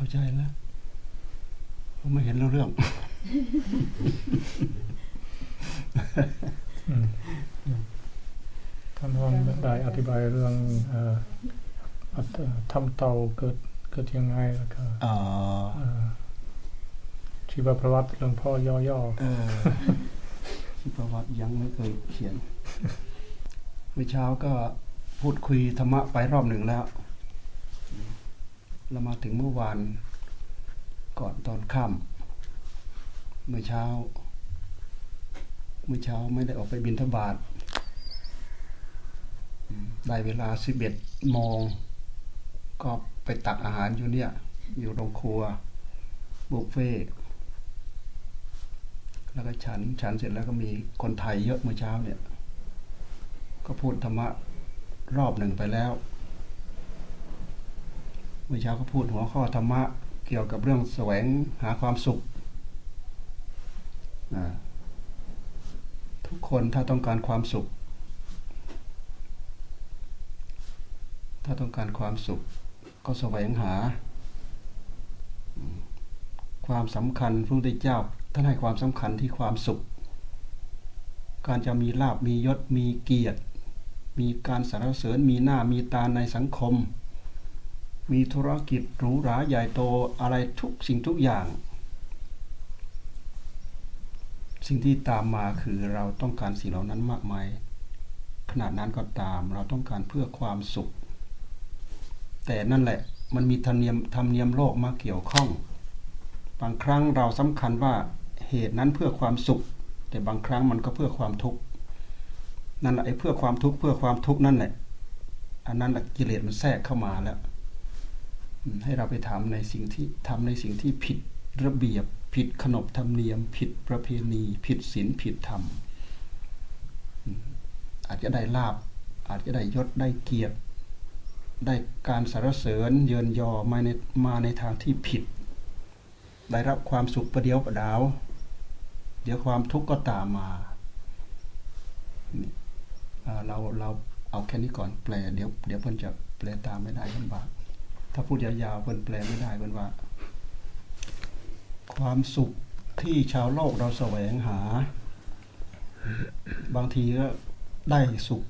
เข้าใจแล้วผมไม่เห็นเรื่องท่านวันได้อธิบายเรื่องทำเตาเกิดเกิดยังไงแล้วก็ชีวประวัติเรื่องพ่อย่อๆชีวประวัติยังไม่เคยเขียนเมื่อเช้าก็พูดคุยธรรมะไปรอบหนึ่งแล้ว เรามาถึงเมื่อวานก่อนตอนค่ำเมื่อเช้า เมื่อเช้าไม่ได้ออกไปบินทบาทได้เวลาสิบเอ็ดโมงก็ไปตักอาหารอยู่เนี่ย อยู่โรงครัวบุฟเฟ่แล้วก็ฉันฉันเสร็จแล้วก็มีคนไทยเยอะเมื่อเช้าเนี่ย ก็พูดธรรมะรอบหนึ่งไปแล้ว เมื่อเช้าก็พูดหัวข้อธรรมะเกี่ยวกับเรื่องแสวงหาความสุข ทุกคนถ้าต้องการความสุข ถ้าต้องการความสุข ก็แสวงหา ความสำคัญพระพุทธเจ้าท่านให้ความสำคัญที่ความสุข การจะมีลาบมียศมีเกียรติ มีการสรรเสริญมีหน้ามีตาในสังคม มีธุรกิจหรูหราใหญ่โตอะไรทุกสิ่งทุกอย่าง สิ่งที่ตามมาคือเราต้องการสิ่งเหล่านั้นมากมาย ขนาดนั้นก็ตามเราต้องการเพื่อความสุข แต่นั่นแหละมันมีธรรมเนียมธรรมเนียมโลกมาเกี่ยวข้อง บางครั้งเราสำคัญว่าเหตุนั้นเพื่อความสุข แต่บางครั้งมันก็เพื่อความทุกข์นั่นแหละไอ้เพื่อความทุกข์เพื่อความทุกข์นั่นแหละอันนั้นแหละกิเลสมันแทรกเข้ามาแล้ว ให้เราไปทำในสิ่งที่ทำในสิ่งที่ผิดระเบียบ ผิดขนบธรรมเนียม ผิดประเพณี ผิดศีลผิดธรรม อาจจะได้ลาบ อาจจะได้ยศได้เกียรติ ได้การสรรเสริญเยินยอมาในมาในทางที่ผิด ได้รับความสุขประเดียวประดาว เดี๋ยวความทุกข์ก็ตามมาเราเราเอาแค่นี้ก่อนแปลเดี๋ยวเดี๋ยวเพิ่นจะแปลตามไม่ได้ลำบาก ถ้าพูดยาวๆเพิ่นแปลไม่ได้เพิ่นว่า ความสุขที่ชาวโลกเราแสวงหา บางทีก็ได้สุข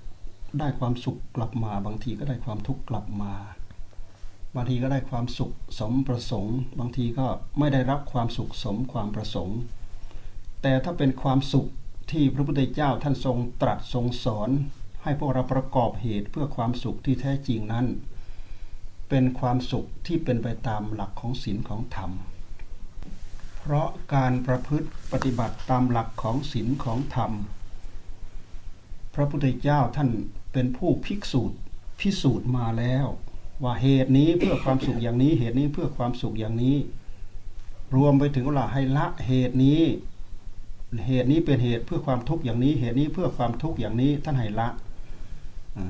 ได้ความสุขกลับมา บางทีก็ได้ความทุกข์กลับมา บางทีก็ได้ความสุขสมประสงค์ บางทีก็ไม่ได้รับความสุขสมความประสงค์ แต่ถ้าเป็นความสุขที่พระพุทธเจ้าท่านทรงตรัสทรงสอน ให้พวกเราประกอบเหตุเพื่อความสุขที่แท้จริงนั้น เป็นความสุขที่เป็นไปตามหลักของศีลของธรรม เพราะการประพฤติปฏิบัติตามหลักของศีลของธรรม พระพุทธเจ้าท่านเป็นผู้พิสูจน์พิสูจน์มาแล้ว ว่าเหตุนี้เพื่อความสุขอย่างนี้เหตุนี้เพื่อความสุขอย่างนี้ รวมไปถึงว่าให้ละเหตุนี้ เหตุนี้เป็นเหตุเพื่อความทุกข์อย่างนี้ เหตุนี้เพื่อความทุกข์อย่างนี้ท่านให้ละ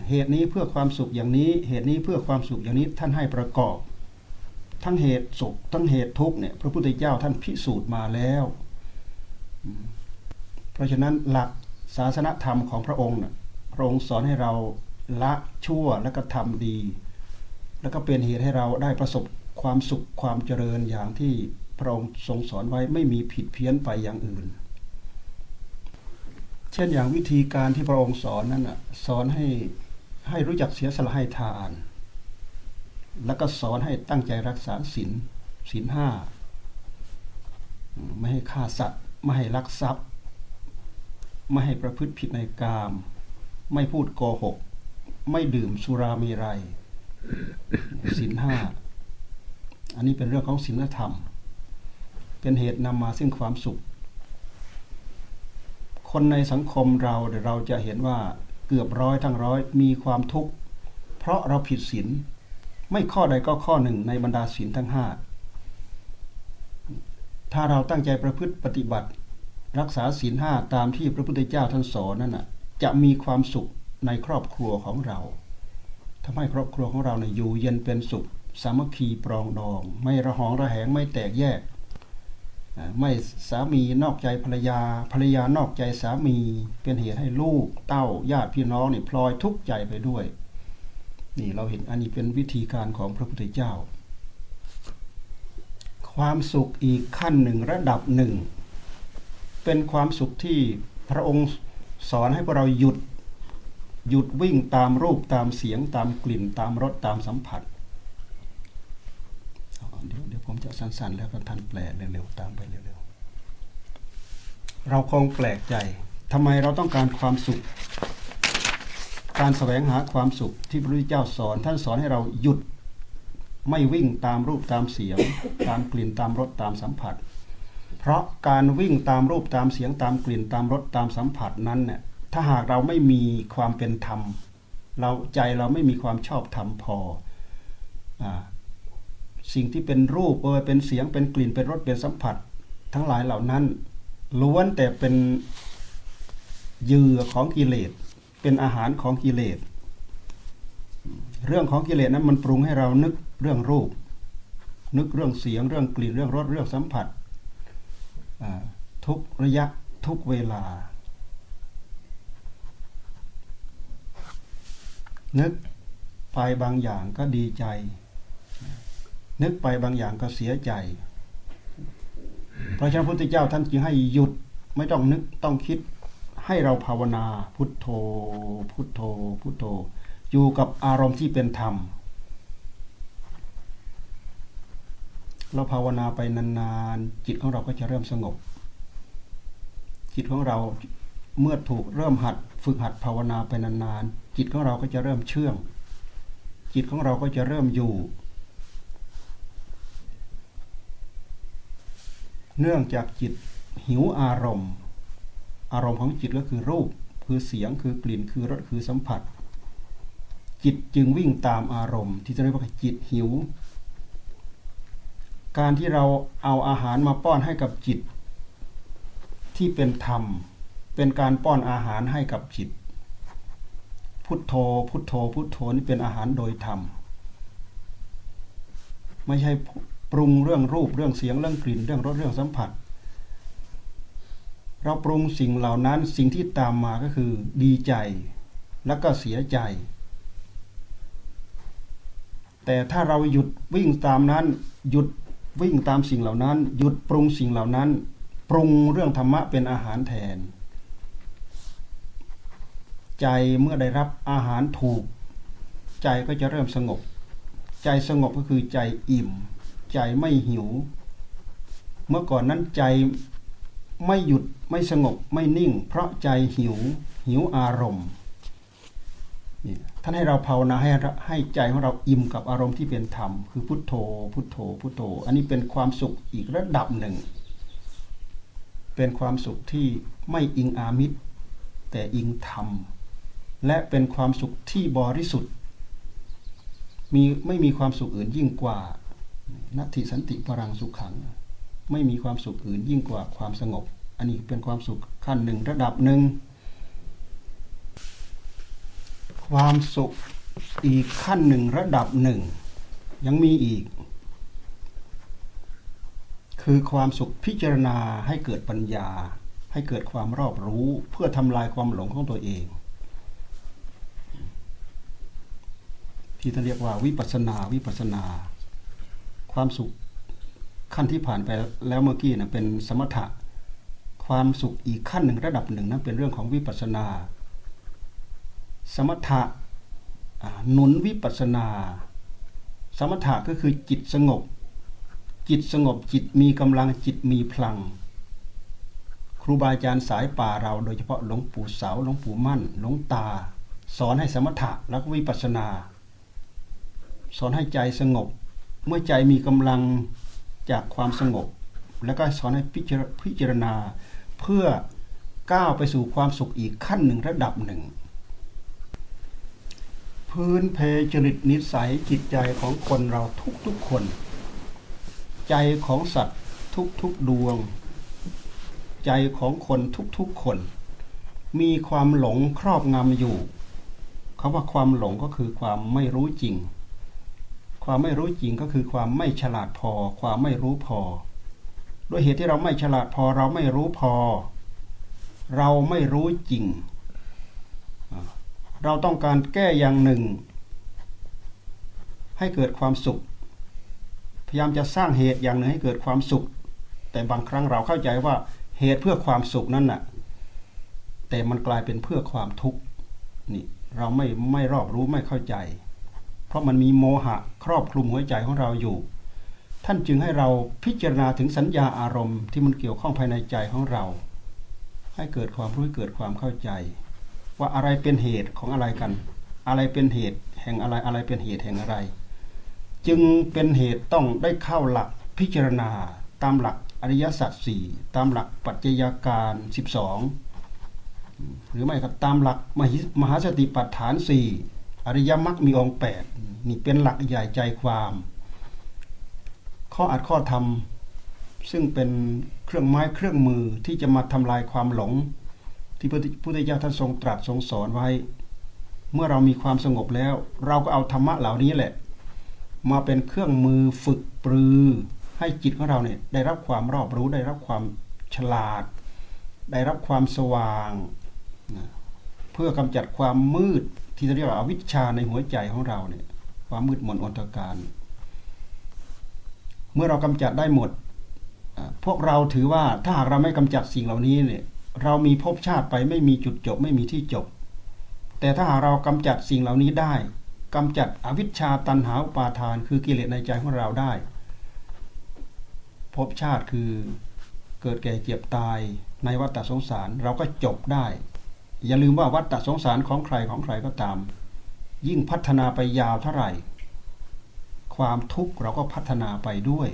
เหตุนี้เพื่อความสุขอย่างนี้ เหตุนี้เพื่อความสุขอย่างนี้ท่านให้ประกอบ ทั้งเหตุสุข ทั้งเหตุทุกเนี่ยพระพุทธเจ้าท่านพิสูจน์มาแล้ว เพราะฉะนั้นหลักศาสนธรรมของพระองค์นะพระองค์สอนให้เราละชั่วแล้วก็ทำดี แล้วก็เป็นเหตุให้เราได้ประสบความสุขความเจริญอย่างที่พระองค์ทรงสอนไว้ไม่มีผิดเพี้ยนไปอย่างอื่น ช่นอย่างวิธีการที่พระองค์สอนนั้นสอนให้ให้รู้จักเสียสละให้ทาน แล้วก็สอนให้ตั้งใจรักษาศีลศีลห้าไม่ให้ฆ่าสัตว์ ไม่ให้ลักทรัพย์ ไม่ให้ประพฤติผิดในกาม ไม่พูดโกหก ไม่ดื่มสุรามรัยศีลห้าอันนี้เป็นเรื่องของศีลธรรม เป็นเหตุนำมาซึ่งความสุข คนในสังคมเราเราจะเห็นว่าเกือบร้อยทั้งร้อยมีความทุกข์ เพราะเราผิดศีลไม่ข้อใดก็ข้อหนึ่งในบรรดาศีลทั้งห้าถ้าเราตั้งใจประพฤติปฏิบัติ รักษาศีลห้าตามที่พระพุทธเจ้าท่านสอนนั่นน่ะจะมีความสุขในครอบครัวของเราทำให้ครอบครัวของเราเนี่ยอยู่เย็นเป็นสุข สามัคคีปรองดอง ไม่ระหองระแหงไม่แตกแยก ไม่สามีนอกใจภรรยา ภรรยานอกใจสามี เป็นเหตุให้ลูกเต้าญาติพี่น้องนี่พลอยทุกข์ใจไปด้วย นี่เราเห็นอันนี้เป็นวิธีการของพระพุทธเจ้า ความสุขอีกขั้นหนึ่งระดับหนึ่ง เป็นความสุขที่พระองค์สอนให้พวกเราหยุด หยุดวิ่งตามรูปตามเสียงตามกลิ่นตามรสตามสัมผัสเดี๋ยวเดี๋ยว ผมจะสั้นๆ แล้วก็ท่านแปลเร็วๆตามไปเร็วๆเราคงแปลกใจทำไมเราต้องการความสุข การแสวงหาความสุขที่พระพุทธเจ้าสอน ท่านสอนให้เราหยุดไม่วิ่งตามรูปตามเสียง ตามกลิ่นตามรสตามสัมผัส เพราะการวิ่งตามรูปตามเสียงตามกลิ่นตามรสตามสัมผัสนั้นเนี่ยถ้าหากเราไม่มีความเป็นธรรม เราใจเราไม่มีความชอบธรรมพออ สิ่งที่เป็นรูปเออเป็นเสียงเป็นกลิ่นเป็นรสเป็นสัมผัส ทั้งหลายเหล่านั้น ล้วนแต่เป็นเหยื่อของกิเลส เป็นอาหารของกิเลส เรื่องของกิเลสนั้นมันปรุงให้เรานึกเรื่องรูป นึกเรื่องเสียงเรื่องกลิ่นเรื่องรสเรื่องสัมผัสทุกระยะทุกเวลา นึกไปบางอย่างก็ดีใจ นึกไปบางอย่างก็เสียใจ เพราะฉะนั้นพระพุทธเจ้าท่านจึงให้หยุดไม่ต้องนึกต้องคิดให้เราภาวนาพุทโธ พุทโธ พุทโธ อยู่กับอารมณ์ที่เป็นธรรม เราภาวนาไปนานๆ จิตของเราก็จะเริ่มสงบ จิตของเราเมื่อถูกเริ่มหัดฝึกหัดภาวนาไปนานๆ จิตของเราก็จะเริ่มเชื่อง จิตของเราก็จะเริ่มอยู่ เนื่องจากจิตหิวอารมณ์ อารมณ์ของจิตก็คือรูป คือเสียง คือกลิ่น คือรส คือสัมผัส จิตจึงวิ่งตามอารมณ์ ที่จะเรียกว่าจิตหิว การที่เราเอาอาหารมาป้อนให้กับจิต ที่เป็นธรรม เป็นการป้อนอาหารให้กับจิต พุทโธ พุทโธ พุทโธนี่เป็นอาหารโดยธรรม ไม่ใช่ ปรุงเรื่องรูปเรื่องเสียงเรื่องกลิ่นเรื่องรสเรื่องสัมผัส เราปรุงสิ่งเหล่านั้นสิ่งที่ตามมาก็คือดีใจแล้วก็เสียใจ แต่ถ้าเราหยุดวิ่งตามนั้น หยุดวิ่งตามสิ่งเหล่านั้น หยุดปรุงสิ่งเหล่านั้น ปรุงเรื่องธรรมะเป็นอาหารแทน ใจเมื่อได้รับอาหารถูก ใจก็จะเริ่มสงบ ใจสงบก็คือใจอิ่ม ใจไม่หิว เมื่อก่อนนั้นใจไม่หยุดไม่สงบไม่นิ่ง เพราะใจหิวหิวอารมณ์ท่านให้เราภาวนาให้ให้ใจของเราอิ่มกับอารมณ์ที่เป็นธรรม คือพุทโธ พุทโธ พุทโธ อันนี้เป็นความสุขอีกระดับหนึ่ง เป็นความสุขที่ไม่อิงอามิตร แต่อิงธรรม และเป็นความสุขที่บริสุทธิ์มีไม่มีความสุขอื่นยิ่งกว่า นัตถิสันติปรังสุขขัง ไม่มีความสุขอื่นยิ่งกว่าความสงบ อันนี้เป็นความสุขขั้นหนึ่งระดับหนึ่ง ความสุขอีกขั้นหนึ่งระดับหนึ่ง ยังมีอีก คือความสุขพิจารณาให้เกิดปัญญา ให้เกิดความรอบรู้เพื่อทำลายความหลงของตัวเองที่ท่านเรียกว่าวิปัสนาวิปัสนา ความสุขขั้นที่ผ่านไปแล้วเมื่อกี้นะเป็นสมถะ ความสุขอีกขั้นหนึ่งระดับหนึ่งนั้นเป็นเรื่องของวิปัสนา สมถะหนุนวิปัสนา สมถะก็คือจิตสงบ จิตสงบจิตมีกำลังจิตมีพลัง ครูบาอาจารย์สายป่าเราโดยเฉพาะหลวงปู่เสาหลวงปู่มั่นหลวงตา สอนให้สมถะแล้ววิปัสนา สอนให้ใจสงบ เมื่อใจมีกำลังจากความสงบ แล้วก็สอนให้พิจารณา เพื่อก้าวไปสู่ความสุขอีกขั้นหนึ่งระดับหนึ่ง พื้นเพจริตนิสัยจิตใจของคนเราทุกๆคน ใจของสัตว์ทุกๆดวง ใจของคนทุกๆคน มีความหลงครอบงำอยู่คาว่าความหลงก็คือความไม่รู้จริง ความไม่รู้จริงก็คือความไม่ฉลาดพอ ความไม่รู้พอ ด้วยเหตุที่เราไม่ฉลาดพอเราไม่รู้พอ เราไม่รู้จริง เราต้องการแก้อย่างหนึ่ง ให้เกิดความสุข พยายามจะสร้างเหตุอย่างหนึ่งให้เกิดความสุข แต่บางครั้งเราเข้าใจว่าเหตุเพื่อความสุขนั้นน่ะ แต่มันกลายเป็นเพื่อความทุกข์นี่เราไม่ไม่รอบรู้ไม่เข้าใจ เพราะมันมีโมหะครอบคลุมหัวใจของเราอยู่ ท่านจึงให้เราพิจารณาถึงสัญญาอารมณ์ที่มันเกี่ยวข้องภายในใจของเรา ให้เกิดความรู้เกิดความเข้าใจ ว่าอะไรเป็นเหตุของอะไรกัน อะไรเป็นเหตุ แห่งอะไรอะไรเป็นเหตุแห่งอะไร จึงเป็นเหตุต้องได้เข้าหลักพิจารณาตามหลักอริยสัจสี่ตามหลักปัจจัยการ12 หรือไม่ก็ตามหลักมหาสติปัฏฐานสี่ อริยมรรคมีองค์แปดนี่เป็นหลักใหญ่ใจความ ข้ออัดข้อธรรม ซึ่งเป็นเครื่องไม้เครื่องมือที่จะมาทำลายความหลง ที่พระพุทธเจ้าท่านทรงตรัสทรงสอนไว้ เมื่อเรามีความสงบแล้ว เราก็เอาธรรมะเหล่านี้แหละ มาเป็นเครื่องมือฝึกปรือ ให้จิตของเราเนี่ยได้รับความรอบรู้ได้รับความฉลาด ได้รับความสว่าง เพื่อกำจัดความมืด ที่เรียกว่าอวิชชาในหัวใจของเราเนี่ยความมืดมนอนตการ เมื่อเรากำจัดได้หมด พวกเราถือว่าถ้าหากเราไม่กำจัดสิ่งเหล่านี้เนี่ยเรามีภพชาติไปไม่มีจุดจบไม่มีที่จบ แต่ถ้าหากเรากำจัดสิ่งเหล่านี้ได้กำจัดอวิชชาตันหาอุปาทาน คือกิเลสในใจของเราได้ภพชาติคือเกิดแก่เจ็บตายในวัฏสงสารเราก็จบได้ อย่าลืมว่าวัฏสงสารของใครของใครก็ตาม ยิ่งพัฒนาไปยาวเท่าไหร่ ความทุกข์เราก็พัฒนาไปด้วย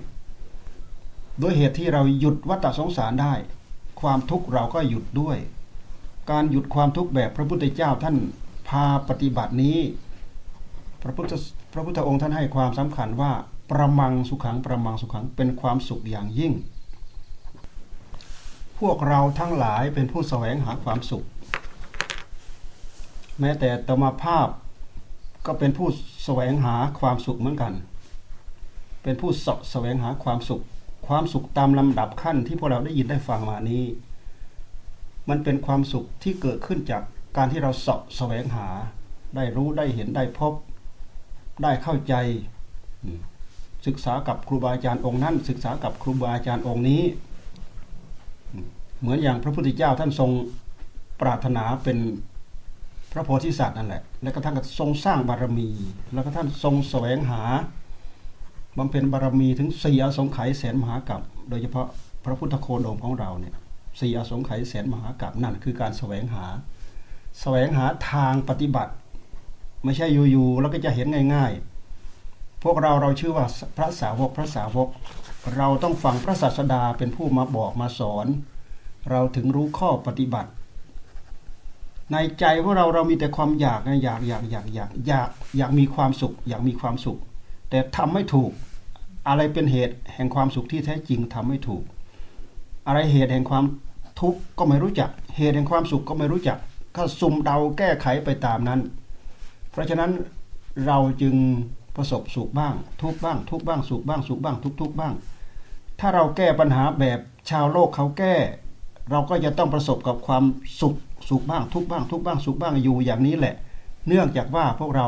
ด้วยเหตุที่เราหยุดวัฏสงสารได้ ความทุกข์เราก็หยุดด้วย การหยุดความทุกข์แบบพระพุทธเจ้าท่านพาปฏิบัตินี้ พระพุทธพระพุทธองค์ท่านให้ความสำคัญว่าประมังสุขังประมังสุขังเป็นความสุขอย่างยิ่ง พวกเราทั้งหลายเป็นผู้แสวงหาความสุข แม้แต่ตมาภาพก็เป็นผู้แสวงหาความสุขเหมือนกัน เป็นผู้สะแสวงหาความสุข ความสุขตามลำดับขั้นที่พวกเราได้ยินได้ฟังมานี้ มันเป็นความสุขที่เกิดขึ้นจากการที่เราสะแสวงหา ได้รู้ได้เห็นได้พบ ได้เข้าใจ ศึกษากับครูบาอาจารย์องค์นั้น ศึกษากับครูบาอาจารย์องค์นี้ เหมือนอย่างพระพุทธเจ้าท่านทรงปรารถนาเป็น พระโพธิสัตว์นั่นแหละ แล้วก็ท่านก็ทรงสร้างบารมี แล้วก็ท่านทรงแสวงหาบำเพ็ญบารมีถึงสี่อสงไขยแสนมหากัปโดยเฉพาะพระพุทธโคดมของเราเนี่ยสี่อสงไขยแสนมหากัปนั่นคือการแสวงหา แสวงหาทางปฏิบัติ ไม่ใช่อยู่ๆแล้วก็จะเห็นง่าย ๆ พวกเราเราชื่อว่าพระสาวกพระสาวก เราต้องฟังพระศาสดาเป็นผู้มาบอกมาสอน เราถึงรู้ข้อปฏิบัติ ในใจของเราเรามีแต่ความอยากนะอยากอยากอยากอยากอยากอยากมีความสุข อยากมีความสุข แต่ทำไม่ถูก อะไรเป็นเหตุแห่งความสุขที่แท้จริงทำไม่ถูก อะไรเหตุแห่งความทุกข์ก็ไม่รู้จัก เหตุแห่งความสุขก็ไม่รู้จักก็สุ่มเดาแก้ไขไปตามนั้น เพราะฉะนั้นเราจึงประสบสุขบ้าง ทุกบ้าง ทุกบ้างสุขบ้างสุขบ้าง ทุกทุกบ้าง ถ้าเราแก้ปัญหาแบบชาวโลกเขาแก้ เราก็จะต้องประสบกับความสุขสุขบ้างทุกบ้างทุกบ้างสุขบ้างอยู่อย่างนี้แหละ เนื่องจากว่าพวกเรา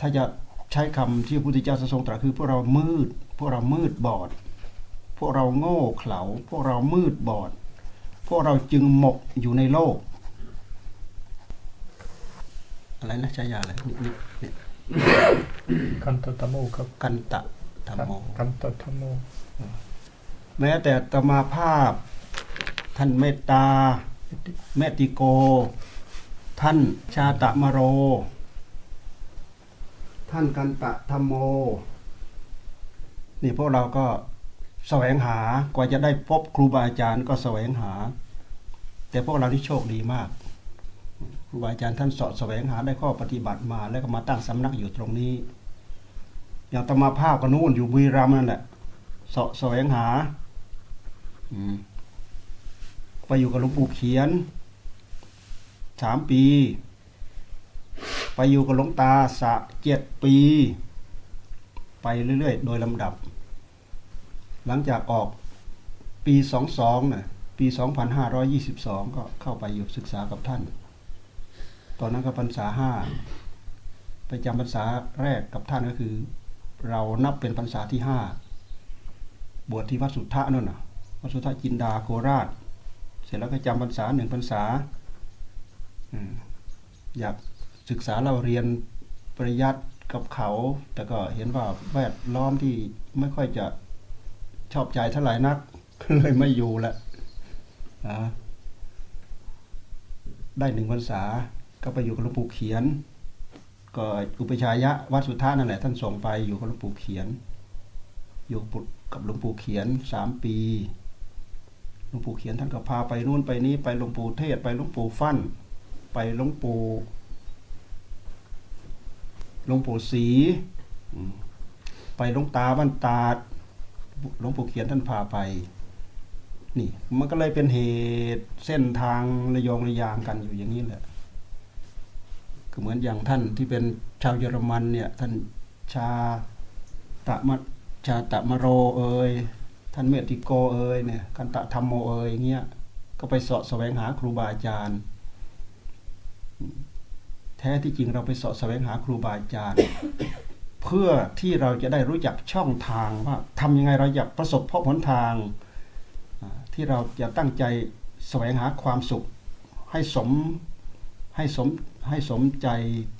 ถ้าจะใช้คำที่พระพุทธเจ้าทรงตรัสคือพวกเรามืด พวกเรามืดบอด พวกเราโง่เขลาพวกเรามืดบอด พวกเราจึงหมกอยู่ในโลก อะไรนะชายาอะไรนี่กันตธรรมโมครับกันตะธรรมโมกันตธรรมโมแม้แต่ตมาภาพ ท่านเมตตาเมติโก ท่านชาตะมโร ท่านกันตะธรรมโม นี่พวกเราก็แสวงหากว่าจะได้พบครูบาอาจารย์ก็แสวงหา แต่พวกเราที่โชคดีมากครูบาอาจารย์ท่านสอดแสวงหาได้ข้อปฏิบัติมา แล้วก็มาตั้งสำนักอยู่ตรงนี้ อย่างตมาภาพก็นู่นอยู่บุรีรัมย์นั่นแหละสอดแสวงหา อืม ไปอยู่กับหลวงปู่เขียนสามปี ไปอยู่กับหลวงตาสะเจ็ดปี ไปเรื่อยๆ โดยลำดับ หลังจากออกปีสองสองน่ะปีสองพันห้าร้อยี่สิบสองก็เข้าไปอยู่ศึกษากับท่าน ตอนนั้นก็พรรษาห้าไปจำพรรษาแรกกับท่านก็คือ เรานับเป็นพรรษาที่ห้าบวชที่วัดสุทธะนั่นน่ะวัดสุทธะจินดาโคราช ร็จแล้วก็จำพรรษาหนึ่งพรรษาอยากศึกษาเราเรียนปริยัติกับเขา แต่ก็เห็นว่าแวดล้อมที่ไม่ค่อยจะชอบใจเท่าไหร่นักก็เลยไม่อยู่ละได้หนึ่งพรรษาก็ไปอยู่กับหลวงปู่เขียน ก็อุปชายะวัดสุทธานั่นแหละท่านส่งไปอยู่กับหลวงปู่เขียน อยู่กับหลวงปู่เขียนสามปี ลวงปู่เขียนท่านก็พาไปนู่นไปนี้ไปหลวงปู่เทศไปหลวงปู่ฟั่น ไปหลวงปู่หลวงปู่ศรีไปหลวงตาบ้านตาดหลวงปู่เขียนท่านพาไป นี่ มันก็เลยเป็นเหตุเส้นทางระยองระยางกันอยู่อย่างนี้แหละก็เหมือนอย่างท่านที่เป็นชาวเยอรมันเนี่ย ท่านชาตะมะชาตะมะโรเอย ท่านเมติโกเอยเนี่ยกันตะธรรมโมเอยเงี้ยก็ไปสาะแสวงหาครูบาอาจารย์ แท้ที่จริงเราไปสาะแสวงหาครูบาอาจารย์ เพื่อที่เราจะได้รู้จักช่องทางว่าทำยังไงเราอยากประสบพบหนทางที่เราจะตั้งใจแสวงหาความสุข ให้สมให้สมให้สมใจ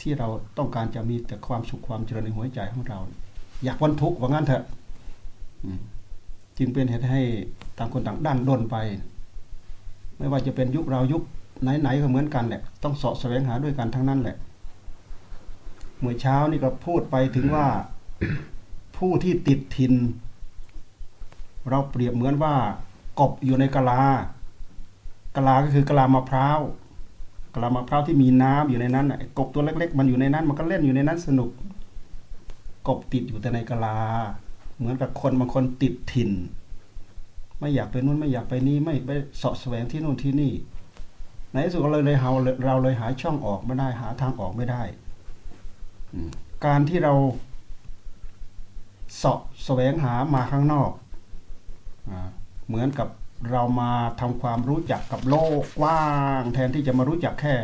ที่เราต้องการจะมีแต่ความสุขความเจริญในหัวใจของเรา อยากวันทุกข์ว่างั้นเถอะ จึงเป็นเหตุให้ต่างคนต่างด้านด้นไป ไม่ว่าจะเป็นยุคเรายุคไหนๆก็เหมือนกันแหละต้องสาะแสวงหาด้วยกันทั้งนั้นแหละ เมื่อเช้านี่ก็พูดไปถึงว่าผู้ที่ติดทิน เราเปรียบเหมือนว่ากบอยู่ในกะลากะลาก็คือกะลามะพร้าวกะลามะพร้าวที่มีน้ำอยู่ในนั้นกบตัวเล็ก ๆ มันอยู่ในนั้น มันก็เล่นอยู่ในนั้นสนุก กบติดอยู่แต่ในกะลา เหมือนกับคนบางคนติดถิ่น ไม่อยากไปนู่นไม่อยากไปนี่ไม่ไปเสาะแสวงที่นู่นที่นี่ในที่สุดเราเลยเราเราเลยหาช่องออกไม่ได้ หาทางออกไม่ได้การที่เราสาะแสวงหามาข้างนอกเหมือนกับเรามาทำความรู้จักกับโลกกว้างแทนที่จะมารู้จักแค่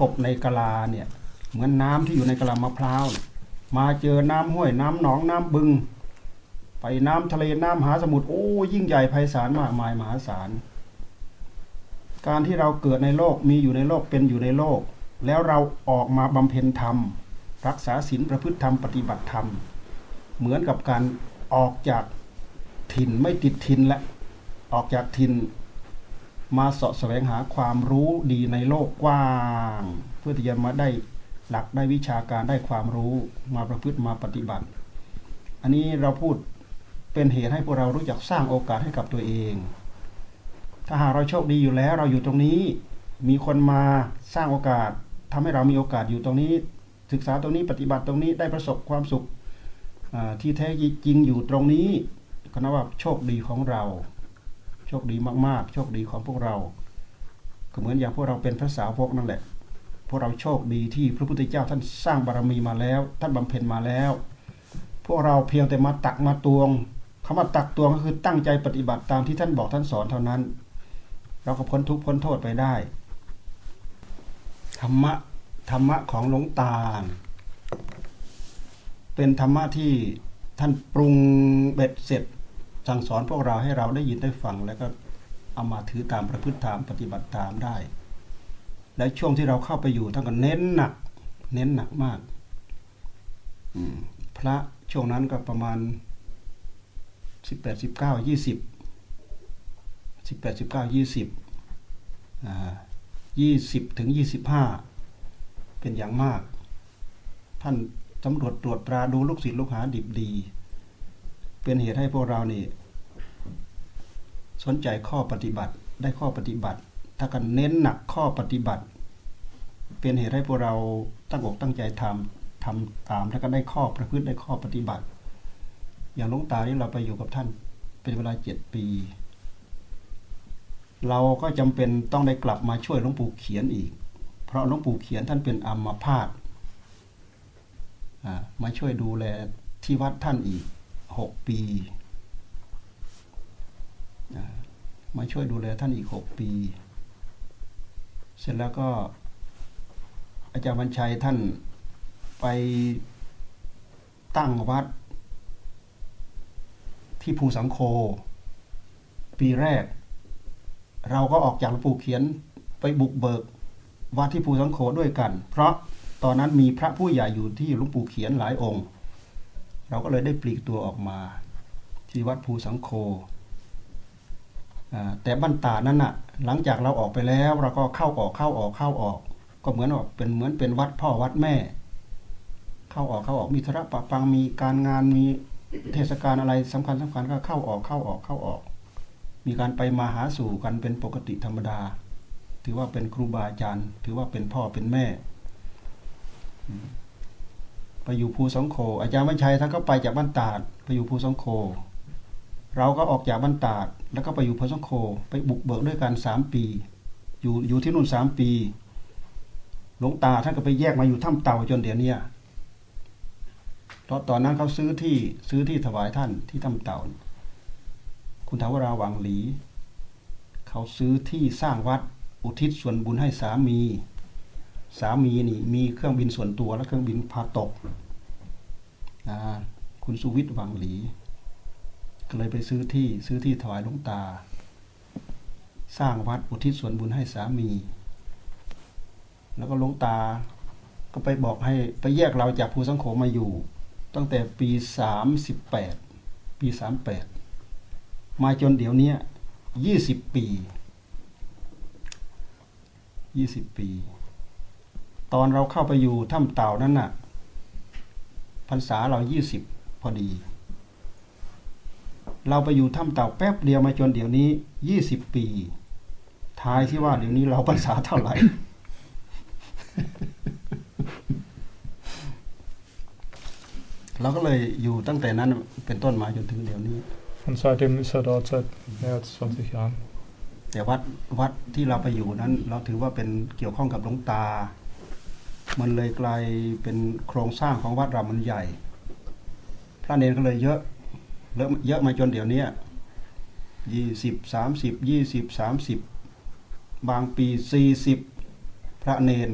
กบในกะลาเนี่ย เหมือนน้ำที่อยู่ในกะลามะพร้าวมาเจอน้ำห้วยน้ำหนองน้ำบึง ไปน้ำทะเลน้ำหาสมุทรโอ้ยิ่งใหญ่ไพศาลมากมายมหาศาลการที่เราเกิดในโลกมีอยู่ในโลกเป็นอยู่ในโลก แล้วเราออกมาบำเพ็ญธรรม รักษาศีลประพฤติธรรมปฏิบัติธรรม เหมือนกับการออกจากถิ่นไม่ติดถิ่นและออกจากถิ่นมาสาะแสวงหาความรู้ดีในโลกกว้าง เพื่อที่จะมาได้หลักได้วิชาการได้ความรู้มาประพฤติมาปฏิบัติ อันนี้เราพูด เป็นเหตุให้พวกเรารู้จักสร้างโอกาสให้กับตัวเอง ถ้าหากเราโชคดีอยู่แล้วเราอยู่ตรงนี้ มีคนมาสร้างโอกาสทำให้เรามีโอกาสอยู่ตรงนี้ ศึกษาตรงนี้ปฏิบัติตรงนี้ได้ประสบความสุขที่แท้จริงอยู่ตรงนี้ก็นับว่าโชคดีของเรา โชคดีมากๆ โชคดีของพวกเราก็เหมือนอย่างพวกเราเป็นพระสาวกนั่นแหละ พวกเราโชคดีที่พระพุทธเจ้าท่านสร้างบารมีมาแล้ว ท่านบำเพ็ญมาแล้ว พวกเราเพียงแต่มาตักมาตวง คำว่าตักตวงก็คือตั้งใจปฏิบัติตามที่ท่านบอกท่านสอนเท่านั้น เราก็พ้นทุกข์พ้นโทษไปได้ธรรมะธรรมะของหลวงตา เป็นธรรมะที่ท่านปรุงเบ็ดเสร็จ สั่งสอนพวกเราให้เราได้ยินได้ฟังแล้วก็เอามาถือตามประพฤติตามปฏิบัติตามได้ และช่วงที่เราเข้าไปอยู่ท่านก็เน้นหนัก เน้นหนักมากพระช่วงนั้นก็ประมาณ สิบแปดสิบเก้ายี่สิบสิบแปดสิบเก้ายี่สิบยี่สิบถึงยี่สิบห้าเป็นอย่างมาก ท่านสำรวจตรวจตราดูลูกศิษย์ลูกหาดิบดี เป็นเหตุให้พวกเรานี่ สนใจข้อปฏิบัติได้ข้อปฏิบัติ ถ้ากันเน้นหนักข้อปฏิบัติ เป็นเหตุให้พวกเราตั้งอกตั้งใจทำทำตามแล้วก็ได้ข้อประพฤติได้ข้อปฏิบัติ อย่างลุงตาที่เราไปอยู่กับท่าน เป็นเวลาเจ็ดปี เราก็จำเป็นต้องได้กลับมาช่วยหลวงปู่เขียนอีก เพราะหลวงปู่เขียนท่านเป็นอัมพาตมาช่วยดูแลที่วัดท่านอีกหกปีมาช่วยดูแลท่านอีกหกปี เสร็จแล้วก็อาจารย์บรรชัยท่านไปตั้งวัด ที่ภูสังโค ปีแรก เราก็ออกจากหลวงปู่เขียนไปบุกเบิกวัดที่ภูสังโคด้วยกัน เพราะตอนนั้นมีพระผู้ใหญ่อยู่ที่หลวงปู่เขียนหลายองค์ เราก็เลยได้ปลีกตัวออกมา ที่วัดภูสังโคแต่บ้านตานั้นน่ะ หลังจากเราออกไปแล้ว เราก็เข้าออกเข้าออกเข้าออก ก็เหมือนว่าเป็นเหมือนเป็นวัดพ่อวัดแม่ เข้าออกเข้าออกมีธุระปะปังมีการงานมี เทศกาลอะไรสำคัญสำคัญก็เข้าออกเข้าออกเข้าออก มีการไปมาหาสู่กันเป็นปกติธรรมดา ถือว่าเป็นครูบาอาจารย์ ถือว่าเป็นพ่อเป็นแม่ ไปอยู่ภูสังโฆอาจารย์วัญชัยท่านก็ไปจากบ้านตาดไปอยู่ภูสังโฆเราก็ออกจากบ้านตาด แล้วก็ไปอยู่ภูสังโฆไปบุกเบิกด้วยกันสามปี อยู่อยู่ที่นู่นสามปี หลวงตาท่านก็ไปแยกมาอยู่ถ้ำเต่าจนเดี๋ยวนี้ เพราะตอนนั้นเขาซื้อที่ซื้อที่ถวายท่านที่ถ้ำเต่า คุณทาวราวังหลี เขาซื้อที่สร้างวัดอุทิศส่วนบุญให้สามี สามีนี่มีเครื่องบินส่วนตัวและเครื่องบินพาตกนะคุณสุวิทย์วังหลี ก็เลยไปซื้อที่ซื้อที่ถวายหลวงตา สร้างวัดอุทิศส่วนบุญให้สามี แล้วก็หลวงตาก็ไปบอกให้ไปแยกเราจากภูสังโขมาอยู่ ตั้งแต่ปีสามสิบแปดปีสามแปดมาจนเดี๋ยวนี้ยี่สิบปียี่สิบปี ตอนเราเข้าไปอยู่ถ้ำเต่านั้นน่ะพรรษาเรายี่สิบพอดี เราไปอยู่ถ้ำเต่าแป๊บเดียวมาจนเดี๋ยวนี้ยี่สิบปีทายที่ว่าเดี๋ยวนี้เราพรรษาเท่าไหร่ เราก็เลยอยู่ตั้งแต่นั้นเป็นต้นมาจนถึงเดี๋ยวนี้ Und seitdem ist er dort seit mehr als 20 Jahren. แต่วัดวัดที่เราไปอยู่นั้น เราถือว่าเป็นเกี่ยวข้องกับหลวงตา มันเลยกลายเป็นโครงสร้างของวัดเรามันใหญ่ พระเนรก็เลยเยอะเยอะเยอะมาจนเดี๋ยวนี้ยี่สิบสามสิบยี่สิบสามสิบบางปีสี่สิบพระเนร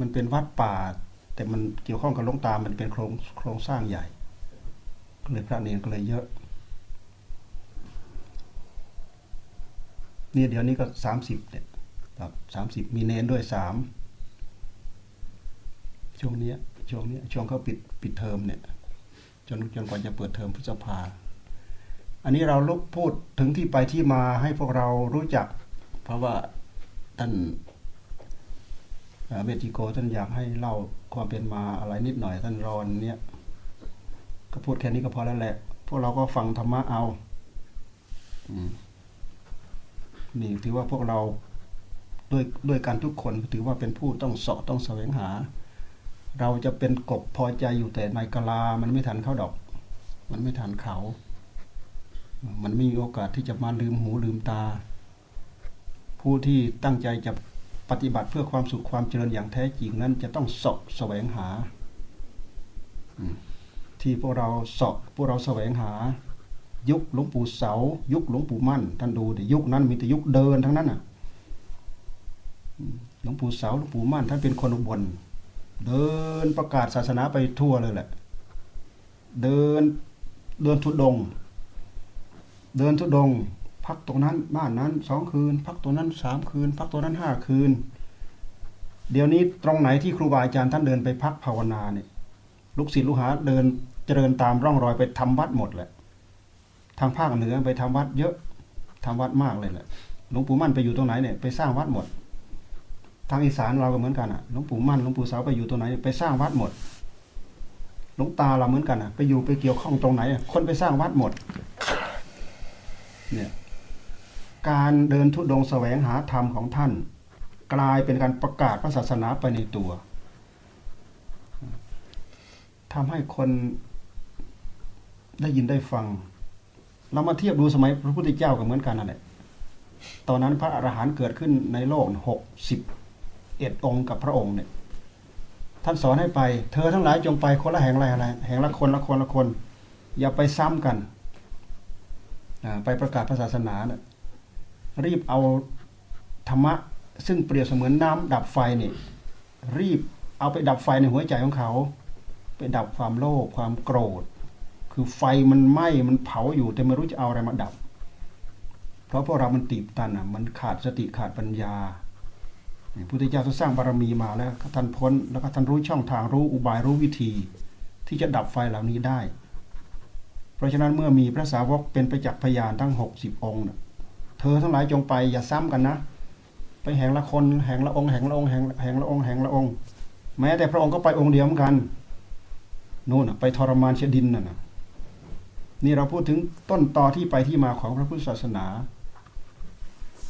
มันเป็นวัดป่า แต่มันเกี่ยวข้องกับลงตา มันเป็นโครงโครงสร้างใหญ่เลยพระเนรก็เลยเยอะ นี่เดี๋ยวนี้ก็สามสิบเนี่ยครับสามสิบมีเนนด้วยสามช่วงนี้ช่วงนี้ช่วงเขาปิดปิดเทอมเนี่ยจนจนกว่าจะเปิดเทอมพฤษภา อันนี้เราลุกพูดถึงที่ไปที่มาให้พวกเรารู้จัก เพราะว่าท่าน เบติโกท่านอยากให้เล่าความเป็นมาอะไรนิดหน่อยท่านรอนเนี่ยก็พูดแค่นี้ก็พอแล้วแหละ พวกเราก็ฟังธรรมะเอานี่ถือว่าพวกเราด้วยด้วยการทุกคนถือว่าเป็นผู้ต้องเสาะต้องแสวงหา เราจะเป็นกบพอใจอยู่แต่ในกลา มันไม่ทันเข้าดอก มันไม่ทันเขา มันไม่มีโอกาสที่จะมาลืมหูลืมตา ผู้ที่ตั้งใจจะ ปฏิบัติเพื่อความสุขความเจริญอย่างแท้จริงนั้น จะต้องสาะแสวงหา ที่พวกเราสาะพวกเราแสวงหา ยุคหลวงปู่เสา ยุคหลวงปู่มั่นท่านดูแต่ยุคนั้นมีแต่ยุคเดินทั้งนั้นอะหลวงปู่เสาหลวงปู่มั่นท่านเป็นคนอุบลเดินประกาศศาสนาไปทั่วเลยแหละ เดินเดินทุดง เดินทุดง พักตรงนั้นบ้านนั้นสองคืน พักตรงนั้นสามคืน พักตรงนั้นห้าคืน เดี๋ยวนี้ตรงไหนที่ครูบาอาจารย์ท่านเดินไปพักภาวนาเนี่ยลูกศิษย์ลูกหาเดินเจริญตามร่องรอยไปทำวัดหมดแหละทางภาคเหนือไปทำวัดเยอะทำวัดมากเลยแหละหลวงปู่มั่นไปอยู่ตรงไหนเนี่ยไปสร้างวัดหมด ทางอีสานเราก็เหมือนกันอะหลวงปู่มั่นหลวงปู่สาวไปอยู่ตรงไหนไปสร้างวัดหมดหลวงตาเราเหมือนกันอะไปอยู่ไปเกี่ยวข้องตรงไหน คนไปสร้างวัดหมด เนี่ย การเดินทุดงแสวงหาธรรมของท่าน กลายเป็นการประกาศพระศาสนาไปในตัวทำให้คนได้ยินได้ฟัง เรามาเทียบดูสมัยพระพุทธเจ้าก็เหมือนกันนั่นแหละตอนนั้นพระอรหันต์เกิดขึ้นในโลกหกสิบเอ็ดองค์กับพระองค์เนี่ย ท่านสอนให้ไป เธอทั้งหลายจงไปคนละแห่งละอะไรแห่งละคนละคนละคน อย่าไปซ้ำกัน ไปประกาศศาสนาเนี่ย รีบเอาธรรมะ ซึ่งเปรียบเสมือนน้ำดับไฟเนี่ยรีบเอาไปดับไฟในหัวใจของเขา ไปดับความโลภความโกรธ คือไฟมันไหม้มันเผาอยู่แต่ไม่รู้จะเอาอะไรมาดับ เพราะพวกเรามันตีบตันอะมันขาดสติขาดปัญญาพระพุทธเจ้าสร้างบารมีมาแล้วท่านพ้นแล้วก็ท่านรู้ช่องทางรู้อุบายรู้วิธี ที่จะดับไฟเหล่านี้ได้ เพราะฉะนั้นเมื่อมีพระสาวกเป็นไปจักษ์พยานทั้งหกสิบองค์ เธอทั้งหลายจงไปอย่าซ้ำกันนะ ไปแห่งละคนแห่งละองค์แห่งละองค์แห่งแห่งละองค์แห่งละองค์ แม้แต่พระองค์ก็ไปองค์เดียวเหมือนกันนู่นไปทรมานเชดินน่ะนี่เราพูดถึงต้นตอที่ไปที่มาของพระพุทธศาสนา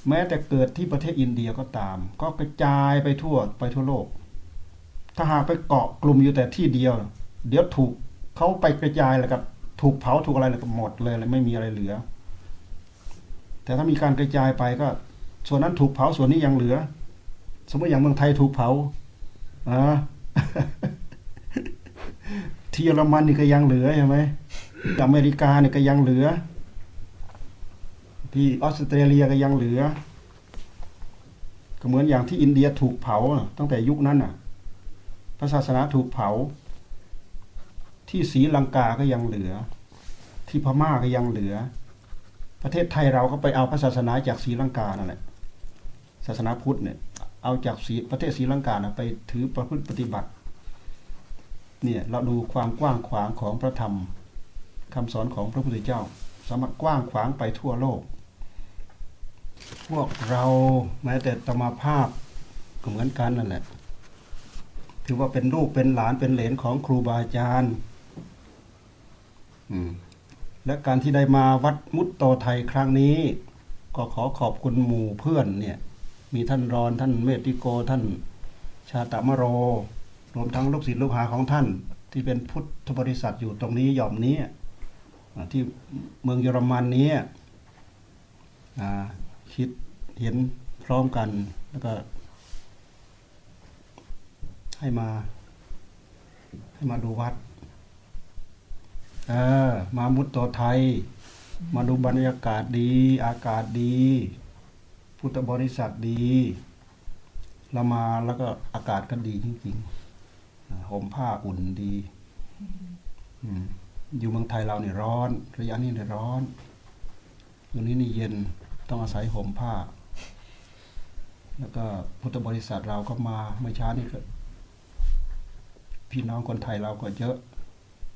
แม้แต่เกิดที่ประเทศอินเดียก็ตาม ก็กระจายไปทั่วไปทั่วโลก ถ้าหากไปเกาะกลุ่มอยู่แต่ที่เดียว เดี๋ยวถูกเขาไปกระจายแล้วก็ถูกเผาถูกอะไรแล้วก็หมดเลยเลยไม่มีอะไรเหลือ แต่ถ้ามีการกระจายไปก็ ส่วนนั้นถูกเผาส่วนนี้ยังเหลือ สมมติอย่างเมืองไทยถูกเผาอ่าที่เยอรมันนี่ก็ยังเหลือใช่ไหมอเมริกาเนี่ยก็ยังเหลือ ที่ออสเตรเลียก็ยังเหลือ ก็เหมือนอย่างที่อินเดียถูกเผาตั้งแต่ยุคนั้นน่ะ พระศาสนาถูกเผา ที่ศรีลังกาก็ยังเหลือ ที่พม่าก็ยังเหลือ ประเทศไทยเราก็ไปเอาพระศาสนาจากศรีลังกานั่นแหละศาสนาพุทธเนี่ย เอาจากศีประเทศศรีลังกาไปถือประพฤติปฏิบัติ เนี่ยเราดูความกว้างขวางของพระธรรมคำสอนของพระพุทธเจ้า สามารถกว้างขวางไปทั่วโลก พวกเราแม้แต่ตมาภาพก็เหมือนกันนั่นแหละ ถือว่าเป็นลูกเป็นหลานเป็นเหลนของครูบาอาจารย์ อืม และการที่ได้มาวัดมุตโตไทยครั้งนี้ ก็ขอขอบคุณหมู่เพื่อนเนี่ยมีท่านรอนท่านเมติโกท่านชาตมโร รวมทั้งลูกศิษย์ลูกหาของท่าน ที่เป็นพุทธบริษัทอยู่ตรงนี้หย่อมนี้ที่เมืองเยอรมันนี้คิดเห็นพร้อมกันแล้วก็ให้มาให้มาดูวัด เออ มามุดตัวไทย มาดูบรรยากาศดี อากาศดี พุทธบริษัทดีเรามาแล้วก็อากาศก็ดีจริงๆห่มผ้าอุ่นดีอยู่เมืองไทยเราเนี่ยร้อน ระยะนี้เนี่ยร้อนตรงนี้นี่เย็นต้องอาศัยห่มผ้า แล้วก็พุทธบริษัทเราก็มาเมื่อเช้านี่ก็พี่น้องคนไทยเราก็เยอะ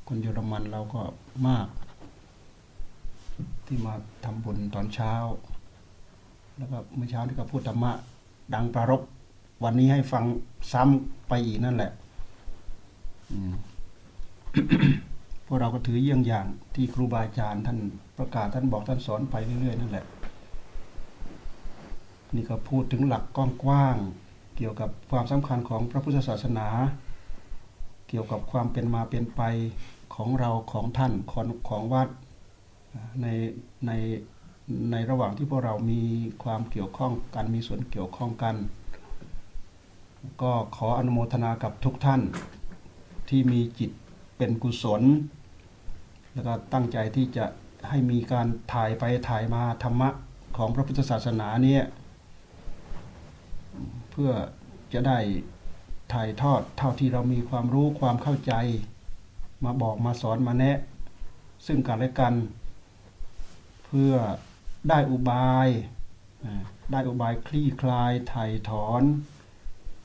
คนเยอรมันเราก็มาก ที่มาทำบุญตอนเช้า แล้วก็เมื่อเช้านี่ก็พูดธรรมะดังประรบวันนี้ให้ฟังซ้ำไปอีกนั่นแหละพวกเราก็ถือเยี่ยงอย่างที่ครูบาอาจารย์ท่านประกาศท่านบอกท่านสอนไปเรื่อยๆนั่นแหละ นี่ก็พูดถึงหลักกว้างๆเกี่ยวกับความสำคัญของพระพุทธศาสนา เกี่ยวกับความเป็นมาเป็นไป ของเราของท่านของของวัดในในในระหว่างที่พวกเรามีความเกี่ยวข้องกันมีส่วนเกี่ยวข้องกัน ก็ขออนุโมทนากับทุกท่านที่มีจิตเป็นกุศล แล้วก็ตั้งใจที่จะให้มีการถ่ายไปถ่ายมาธรรมะของพระพุทธศาสนาเนี่ยเพื่อจะได้ถ่ายทอดเท่าที่เรามีความรู้ความเข้าใจ มาบอกมาสอนมาแนะ ซึ่งกันและกัน เพื่อได้อุบายได้อุบายคลี่คลายไถ่ถอน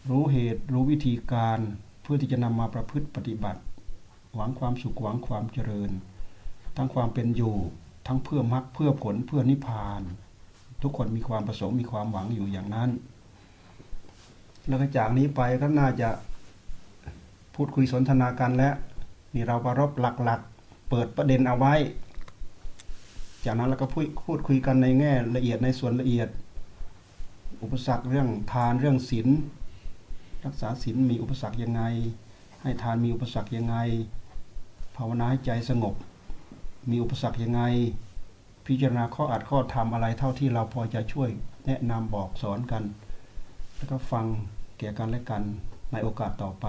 รู้เหตุรู้วิธีการเพื่อที่จะนำมาประพฤติปฏิบัติ หวังความสุขหวังความเจริญ ทั้งความเป็นอยู่ทั้งเพื่อมรรคเพื่อผลเพื่อนิพพาน ทุกคนมีความประสงค์มีความหวังอยู่อย่างนั้น แล้วก็จากนี้ไปก็น่าจะพูดคุยสนทนากันแล้ว นี่เราประรบหลักๆ เปิดประเด็นเอาไว้ จากนั้นเราก็พูดพูดคุยกันในแง่ละเอียดในส่วนละเอียด อุปสรรคเรื่องทานเรื่องศีลรักษาศีลมีอุปสรรคยังไง ให้ทานมีอุปสรรคยังไง ภาวนาให้ใจสงบ มีอุปสรรคยังไง พิจารณาข้ออัดข้อธรรมอะไรเท่าที่เราพอจะช่วยแนะนำบอกสอนกัน แล้วก็ฟังเกี่ยกันและกันในโอกาสต่อไป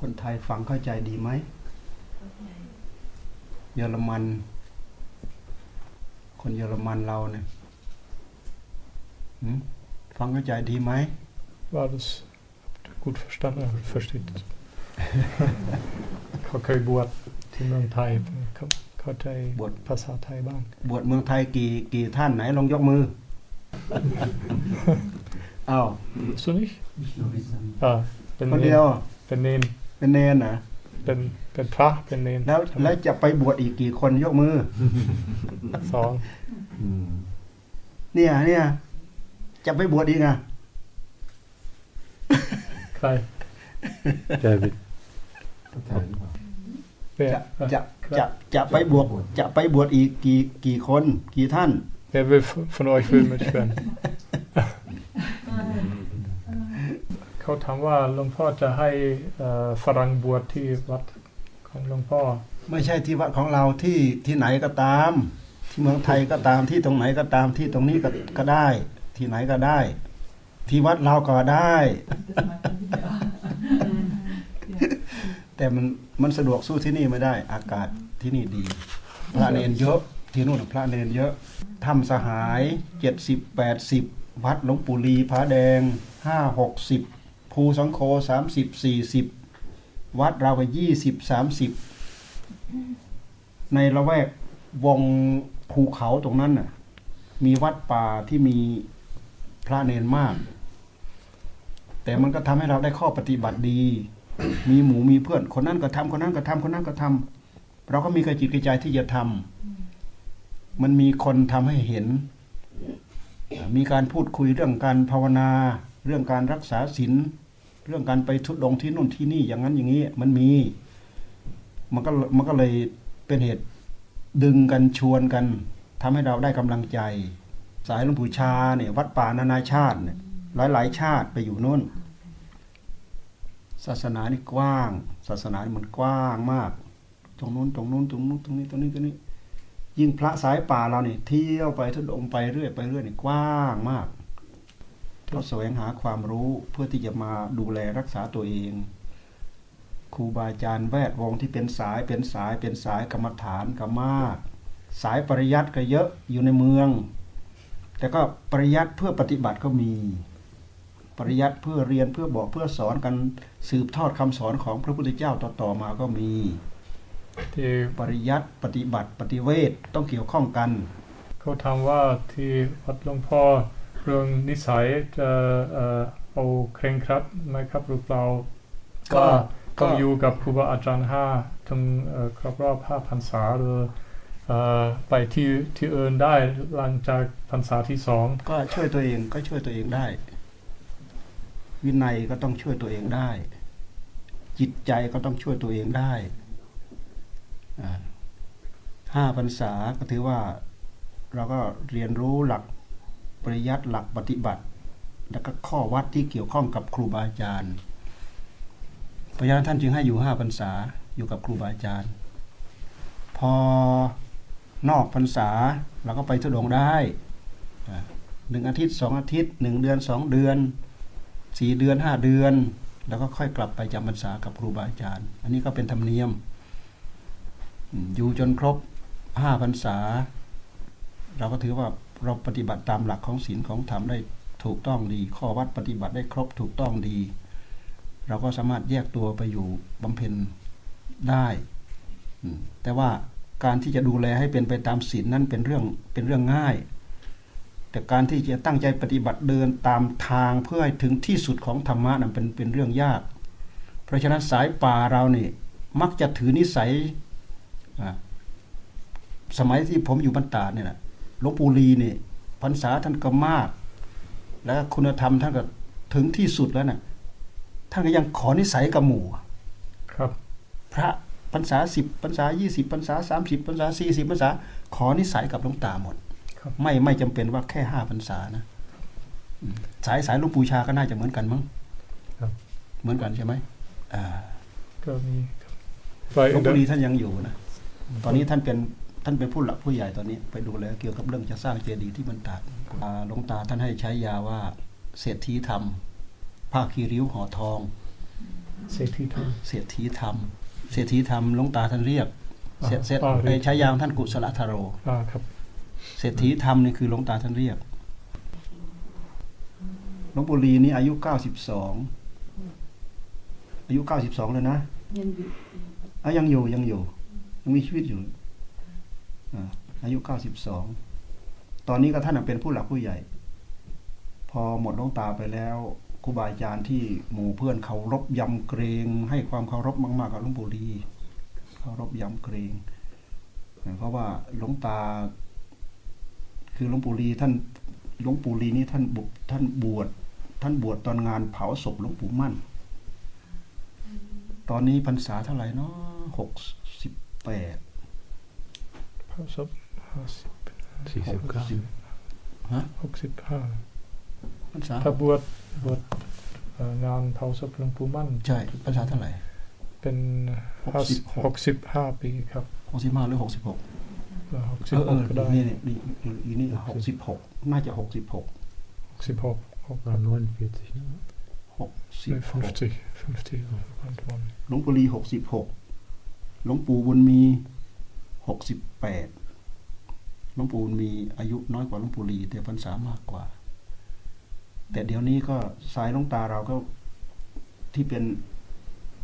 คนไทยฟังเข้าใจดีไหมเยอรมัน คนเยอรมันเราเนี่ยฟังเข้าใจดีไหม War das gut verstanden. Ja, versteht das. เขาเคยบวชที่เมืองไทยเขาเข้าใจบวชภาษาไทยบ้าง บวชเมืองไทยกี่กี่ท่านไหนลองยกมืออ้าว so nicht อ่าเป็นคนเนเดีนยวเป็นเนน เป็นเนนนะเป็นเป็นพระเป็นเนนแล้วแล้วจะไปบวชอีกกี่คนยกมือสองเนี่ยเนี่ยจะไปบวชอีกอะใคร David. เวียจะจะจะจะไปบวชจะไปบวชอีกกี่กี่คน กี่ท่าน Wer will von euch will mitschwören เขาถามว่าหลวงพ่อจะให้ฝรั่งบวชที่วัดของหลวงพ่อ ไม่ใช่ที่วัดของเราที่ที่ไหนก็ตาม ที่เมืองไทยก็ตามที่ตรงไหนก็ตามที่ตรงนี้ก็ก็ได้ ที่ไหนก็ได้ ที่วัดเราก็ได้ แต่มันมันสะดวกสู้ที่นี่ไม่ได้ อากาศที่นี่ดี พระเนนเยอะที่นู่นพระเนนเยอะถ้ำสหายเจ็ดสิบแปดสิบวัดหลวงปู่ลีผาแดงห้าหกสิบ ภูสังโฆสามสิบสี่สิบวัดเราก็ยี่สิบสามสิบในละแวกวงภูเขาตรงนั้นน่ะ มีวัดป่าที่มีพระเนนมาก แต่มันก็ทำให้เราได้ข้อปฏิบัติดี มีหมูมีเพื่อน คนนั้นก็ทำคนนั้นก็ทำคนนั้นก็ทำเราก็มีกระจิตกระใจที่จะทำมันมีคนทำให้เห็น มีการพูดคุยเรื่องการภาวนา เรื่องการรักษาศีล เรื่องการไปทุดงที่นู่นที่นี่อย่างนั้นอย่างนี้มันมี มันก็มันก็เลยเป็นเหตุดึงกันชวนกันทำให้เราได้กำลังใจ สายหลวงปู่ชาเนี่ย วัดป่านานาชาติเนี่ยหลายหลายๆชาติไปอยู่นู่น ศาสนานี่กว้าง ศาสนานี่มันกว้างมาก ตรงนู้นตรงนู้นตรงนู้นตรงนี้ตรงนี้ตรงนี้ ยิ่งพระสายป่าเราเนี่ยเที่ยวไปทุดงไปเรื่อยไปเรื่อยนี่กว้างมาก เราแสวงหาความรู้เพื่อที่จะมาดูแลรักษาตัวเองครูบาอาจารย์แวดวงที่เป็นสายเป็นสายเป็นสายกรรมฐานก็มาก สายปริยัติก็เยอะอยู่ในเมือง แต่ก็ปริยัติเพื่อปฏิบัติก็มี ปริยัติเพื่อเรียนเพื่อบอกเพื่อสอนกันสืบทอดคำสอนของพระพุทธเจ้าต่อๆมาก็มีที่ปริยัติปฏิบัติปฏิเวทต้องเกี่ยวข้องกัน เขาถามว่าที่วัดหลวงพ่อ เรื่องนิสัยจะเอ่อเอาเคร่งครัดไหมครับหรือเปล่าก็ว่าก็ต้องอยู่กับครูบาอาจารย์ห้าถึงเอ่อครบรอบห้าพรรษาหรือเอ่อไปที่ที่อื่นได้หลังจากพรรษาที่สองก็ช่วยตัวเองก็ช่วยตัวเองได้ วินัยก็ต้องช่วยตัวเองได้ จิตใจก็ต้องช่วยตัวเองได้อ่าห้าพรรษาก็ถือว่าเราก็เรียนรู้หลัก ปริยัติหลักปฏิบัติ แล้วก็ข้อวัดที่เกี่ยวข้องกับครูบาอาจารย์พระฉะนั้นท่านจึงให้อยู่ห้าพรรษาอยู่กับครูบาอาจารย์ พอนอกพรรษาเราก็ไปทุดงได้หนึ่งอาทิตย์สองอาทิตย์หนึ่งเดือนสองเดือนสี่เดือนห้าเดือน แล้วก็ค่อยกลับไปจำพรรษากับครูบาอาจารย์ อันนี้ก็เป็นธรรมเนียม อยู่จนครบห้าพรรษา เราก็ถือว่า เราปฏิบัติตามหลักของศีลของธรรมได้ถูกต้องดี ข้อวัดปฏิบัติได้ครบถูกต้องดี เราก็สามารถแยกตัวไปอยู่บำเพ็ญได้แต่ว่าการที่จะดูแลให้เป็นไปตามศีลนั้นเป็นเรื่องเป็นเรื่องง่าย แต่การที่จะตั้งใจปฏิบัติเดินตามทางเพื่อให้ถึงที่สุดของธรรมะนั้นเป็นเป็นเรื่องยาก เพราะฉะนั้นสายป่าเราเนี่ยมักจะถือนิสัยสมัยที่ผมอยู่บรรดาเนี่ยนะ หลวงปู่ลีเนี่ยพรรษาท่านก็มาก แล้วคุณธรรมท่านก็ถึงที่สุดแล้วนะ่ะท่านก็ยังขอนิสัยกับหมู่ครับ พระพรรษาสิบพรรษายี่สิบพรรษาสามสิบพรรษาสี่สิบพรรษา ขอนิสัยกับหลวงตาหมดครับไม่ไม่จำเป็นว่าแค่ห้าพรรษานะอืมสายสายหลวงปู่ชาก็น่าจะเหมือนกันมั้งครับเหมือนกันใช่ไหมอ่าก็มีครับไปหลวงปู่ดีท่านยังอยู่นะตอนนี้ท่านเป็น ท่านเป็นผู้หลักผู้ใหญ่ตอนนี้ไปดูแลเกี่ยวกับเรื่องจะสร้างเจดีย์ที่บรรดาดอ่าหลวงตาท่านให้ใช้ยาว่า เศรษฐีธรรมผ้าคีริ้วห่อทอง เศรษฐีทเศรษฐีธรรมเศรษฐีธรรมหลวงตาท่านเรียกเศรษอ่าเศรษอ่าเรียกไอ้ใช้ยาของท่านกุศลธโรำอ่าครับ เศรษฐีธรรมนี่คือหลวงตาท่านเรียกหลวงปู่ลีนี่อายุเก้าสิบสองอายุเก้าสิบสองแล้วนะยังอยู่อะยังอยู่ยังอยู่ยังมีชีวิตอยู่ อายุเก้าสิบสองตอนนี้ก็ท่านเป็นผู้หลักผู้ใหญ่ พอหมดลงตาไปแล้วครูบาอาจารย์ที่หมู่เพื่อนเคารพยำเกรง ให้ความเคารพมาก ๆ กับหลวงปู่ลีเคารพยำเกรงเพราะว่าหลวงตา คือหลวงปู่ลีท่านหลวงปู่ลีนี่ท่านบุท่านบวชท่านบวชตอนงานเผาศพหลวงปู่มั่น ตอนนี้พรรษาเท่าไหร่เนาะหกสิบแปด พระศพห้าสิบสี่สิบเก้าฮะหกสิบห้าถ้าบวชบวชงานเผาศพหลวงปู่มั่น ใช่พรรษาเท่าไหร่ เป็นหกสิบหกสิบห้าปีครับหกสิบห้าหรือหกสิบหกหกเอสิบอหเอกอก็ได้นี่นี่นี่อีนี่หกสิบหกน่าจะหกสิบหกหกสิบหกหกประมาณ49นะหกสิบหกหลวงปู่ลีหกสิบหกหลวงปู่บุญมี หกสิบแปดหลวงปู่บุญมีอายุน้อยกว่าหลวงปู่ลีแต่พรรษามากกว่า แต่เดี๋ยวนี้ก็สายหลวงตาเราก็ที่เป็น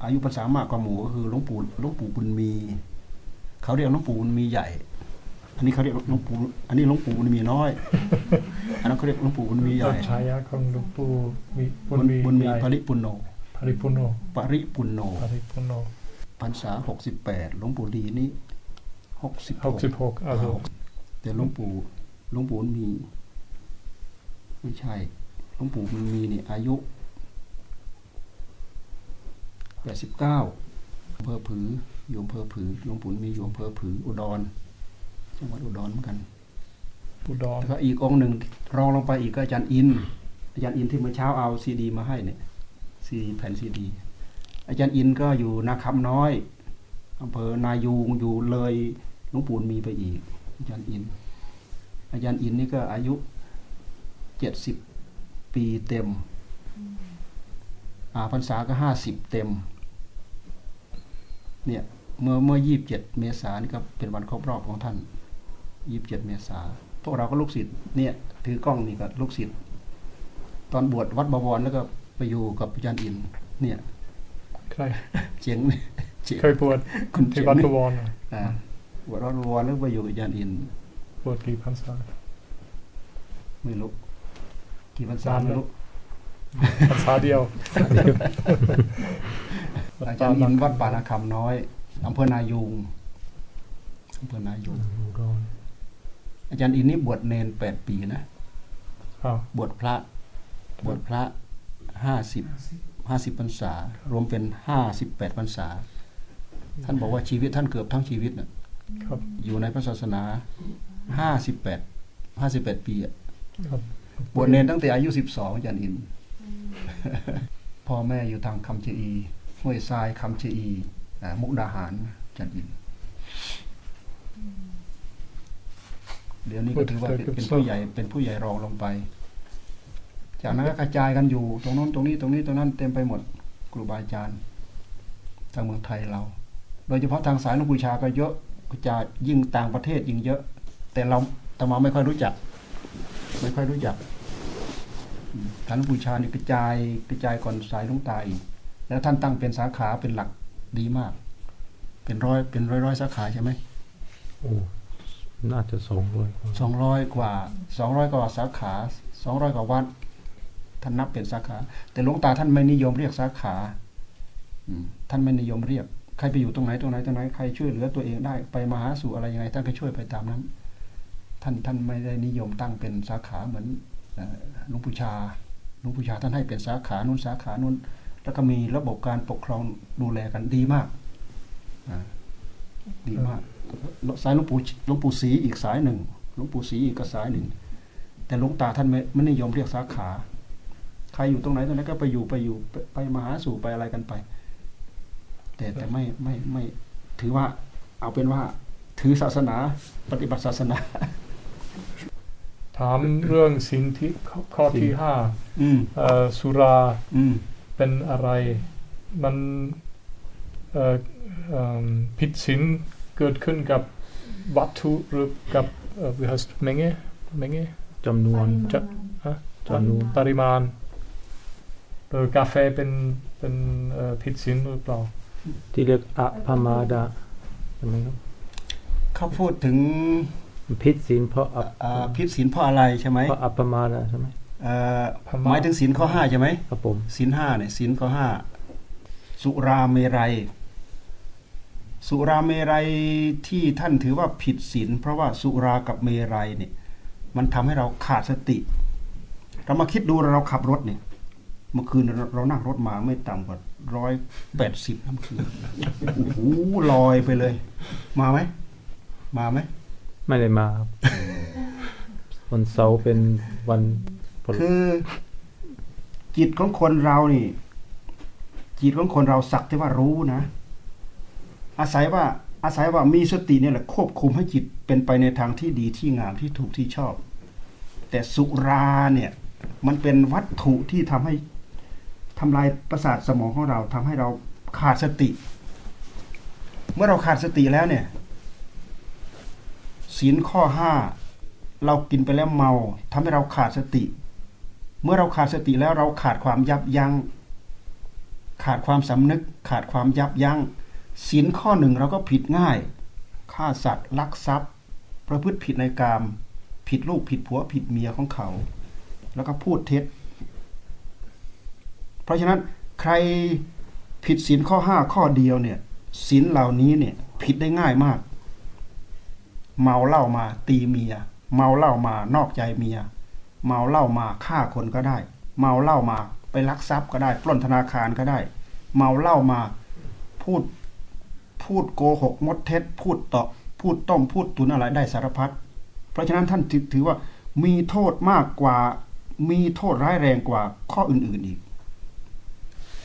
อายุพรรษามากกว่าหมู่ก็คือหลวงปู่หลวงปู่บุญมี เขาเรียกหลวงปู่บุญมีใหญ่ อันนี้เขาเรียกหลวงปู่อันนี้หลวงปู่บุญมีน้อย อันนั้นเขาเรียกหลวงปู่บุญมีใหญ่ฉายาของหลวงปู่มีบุบุญญมีบุญมีใหญ่ปริปุณโนปริปุณโนปริปุณโนปริปุณโนพรรษาหกสิบแปดหลวงปู่ลีนี่ หกสิบหกสิบหกอายุแต่หลวงปู่หลวงปู่มีไม่ใช่หลวงปู่มันมีนี่อายุแปดสิบเก้าอำเภอผืออยู่อำเภอผือหลวงปู่มีอยู่อำเภอผืออุดรจังหวัดอุดรเหมือนกันอุดรแล้วก็อีกองค์หนึ่งรองลงไปอีกก็อาจารย์อิน อาจารย์อินที่เมื่อเช้าเอาซีดี มาให้เนี่ยซีแผ่นซีดีอาจารย์อินก็อยู่นาคำน้อยอำเภอนายูงอยู่เลย หลวงปู่มีไปอีก อาจารย์อิน อาจารย์อินนี่ก็อายุเจ็ดสิบปีเต็มอาพรรษาก็ห้าสิบเต็ม เนี่ยเมื่อเมื่อยี่บเจ็ดเมษายนนี่ก็เป็นวันครบรอบของท่านยี่บเจ็ดเมษาพวกเราก็ลูกศิษย์เนี่ยถือกล้องนี่ก็ลูกศิษย์ตอนบวชวัดบวรแล้วก็ไปอยู่กับอาจารย์อิน เนี่ย ใครเจ๋งเจ๋งเคยบวชคุณที่เจ๋งวัดนี่บวรน่ะอ่า บวชวัดบวรแล้วไปอยู่กับอาจารย์อินบวชกี่พรรษาไม่รู้กี่พรรษาไม่รู้พรรษาเดียวอาจารย์อินวัดป่านาคำน้อยอำเภอนายูงอำเภอนายูงอุดรอาจารย์อินนี่บวชเนนแปดปีนะอ้าวบวชพระ บวชพระห้าสิบห้าสิบพรรษา รวมเป็นห้าสิบแปดพรรษา ท่านบอกว่าชีวิตท่านเกือบทั้งชีวิตน่ะ ครับ อยู่ในพระศาสนาห้าสิบแปดห้าสิบแปดปีอะครับบวชเนนตั้งแต่อายุสิบสองอาจารย์อิน พ่อแม่อยู่ทางคำเจอีห้วยทรายคำเจอีอ่ามุกดาหารอาจารย์อิน เดี๋ยวนี้ก็ถือว่าเป็นเป็นผู้ใหญ่เป็นผู้ใหญ่รองลงไป จากนั้นก็กระจายกันอยู่ตรงโน้นตรงนี้ตรงนี้ตรงนั้นเต็มไปหมดครูบาอาจารย์ทางเมืองไทยเรา โดยเฉพาะทางสายหลวงปู่ชาก็เยอะ กระจายยิ่งต่างประเทศยิ่งเยอะ แต่เราตมาไม่ค่อยรู้จัก ไม่ค่อยรู้จักอืมฐานหลวงปู่ชานี่กระจายกระจายก่อนสายหลวงตาอีกแล้วท่านตั้งเป็นสาขาเป็นหลักดีมาก เป็นร้อยเป็นร้อยร้อยสาขาใช่ไหมโอ้น่าจะสองร้อยกว่าสองร้อยกว่าสองร้อยกว่าสาขาสองร้อยกว่าวัดท่านนับเป็นสาขา แต่หลวงตาท่านไม่นิยมเรียกสาขาอืมท่านไม่นิยมเรียก ใครไปอยู่ตรงไหนตรงไหนตรงไหนใครช่วยเหลือตัวเองได้ไปมาหาสู่อะไรยังไงท่านก็ช่วยไปตามนั้น ท่านท่านไม่ได้นิยมตั้งเป็นสาขาเหมือนลวงปูชาลวงปูชาท่านให้เป็นสาขานู้นสาขานู้นแล้วก็มีระบบการปกครองดูแลกันดีมากดีมากสายหลวงปู่หลวงปู่ศรีอีกสายหนึ่งหลวงปู่ศรีอีกก็สายหนึ่ง แต่หลวงตาท่านไม่ไม่นิยมเรียกสาขา ใครอยู่ตรงไหนตรงนั้นก็ไปอยู่ไปอยู่ไปไปมาหาสู่ไปอะไรกันไป แต่แต่ไม่ไม่ไม่ถือว่าเอาเป็นว่าถือศาสนาปฏิบัติศาสนา ถามเรื่องสิ่งที่ข้อข้อที่ห้าอืมเอ่อสุราอืมเป็นอะไร มันเอ่อเอิ่มผิดศีลเกิดขึ้นกับวัตถุหรือกับเอ่อ wie heißt Menge Menge จำนวนจะฮะจำนวนปริมาณหรือกาแฟเป็นเป็นเอ่อผิดศีลหรือเปล่า ที่เรียกอภมาดาใช่ไหมครับเขาพูดถึงพิษศีลเพราะอัปอ่าพิษศีลเพราะอะไรใช่ไหมเพราะอัปมาดาใช่ไหมเอ่อหมายถึงศีลข้อห้าใช่ไหมครับผมศีลห้าเนี่ยศีลข้อห้าสุราเมรัย สุราเมรัยที่ท่านถือว่าผิดศีลเพราะว่าสุรากับเมรัยเนี่ยมันทำให้เราขาดสติ เรามาคิดดูเราขับรถเนี่ยเมื่อคืนเราเรานั่งรถมาไม่ต่ำกว่า ร้อยแปดสิบน้ำคืนโอ้โหลอยไปเลย มาไหม มาไหม ไม่ได้มาครับวันเสาร์เป็นวันพลคือ จิตของคนเรานี่ จิตของคนเราสักที่ว่ารู้นะ อาศัยว่า อาศัยว่ามีสติเนี่ยแหละควบคุมให้จิตเป็นไปในทางที่ดีที่งามที่ถูกที่ชอบ แต่สุราเนี่ย มันเป็นวัตถุที่ทำให้ ทำลายประสาทสมองของเราทำให้เราขาดสติ เมื่อเราขาดสติแล้วเนี่ยศีลข้อห้าเรากินไปแล้วเมาทำให้เราขาดสติ เมื่อเราขาดสติแล้วเราขาดความยับยัง้งขาดความสำนึก ขาดความยับยัง้งศีลข้อหนึ่งเราก็ผิดง่ายฆ่าสัตว์ลักทรัพย์ ประพฤติผิดในกาม ผิดลูกผิดผัวผิดเมียของเขา แล้วก็พูดเท็จ เพราะฉะนั้นใครผิดศีลข้อห้าข้อเดียวเนี่ยศีลเหล่านี้เนี่ยผิดได้ง่ายมาก เมาเหล้ามาตีเมีย เมาเหล้ามานอกใจเมีย เมาเหล้ามาฆ่าคนก็ได้ เมาเหล้ามาไปลักทรัพย์ก็ได้ ปล้นธนาคารก็ได้ เมาเหล้ามาพูดพูดโกหกมดเท็จ พูดต่อพูดต้มพูดตุนอะไรได้สารพัดเพราะฉะนั้นท่านถือถือว่ามีโทษมากกว่ามีโทษร้ายแรงกว่าข้ออื่นๆอีก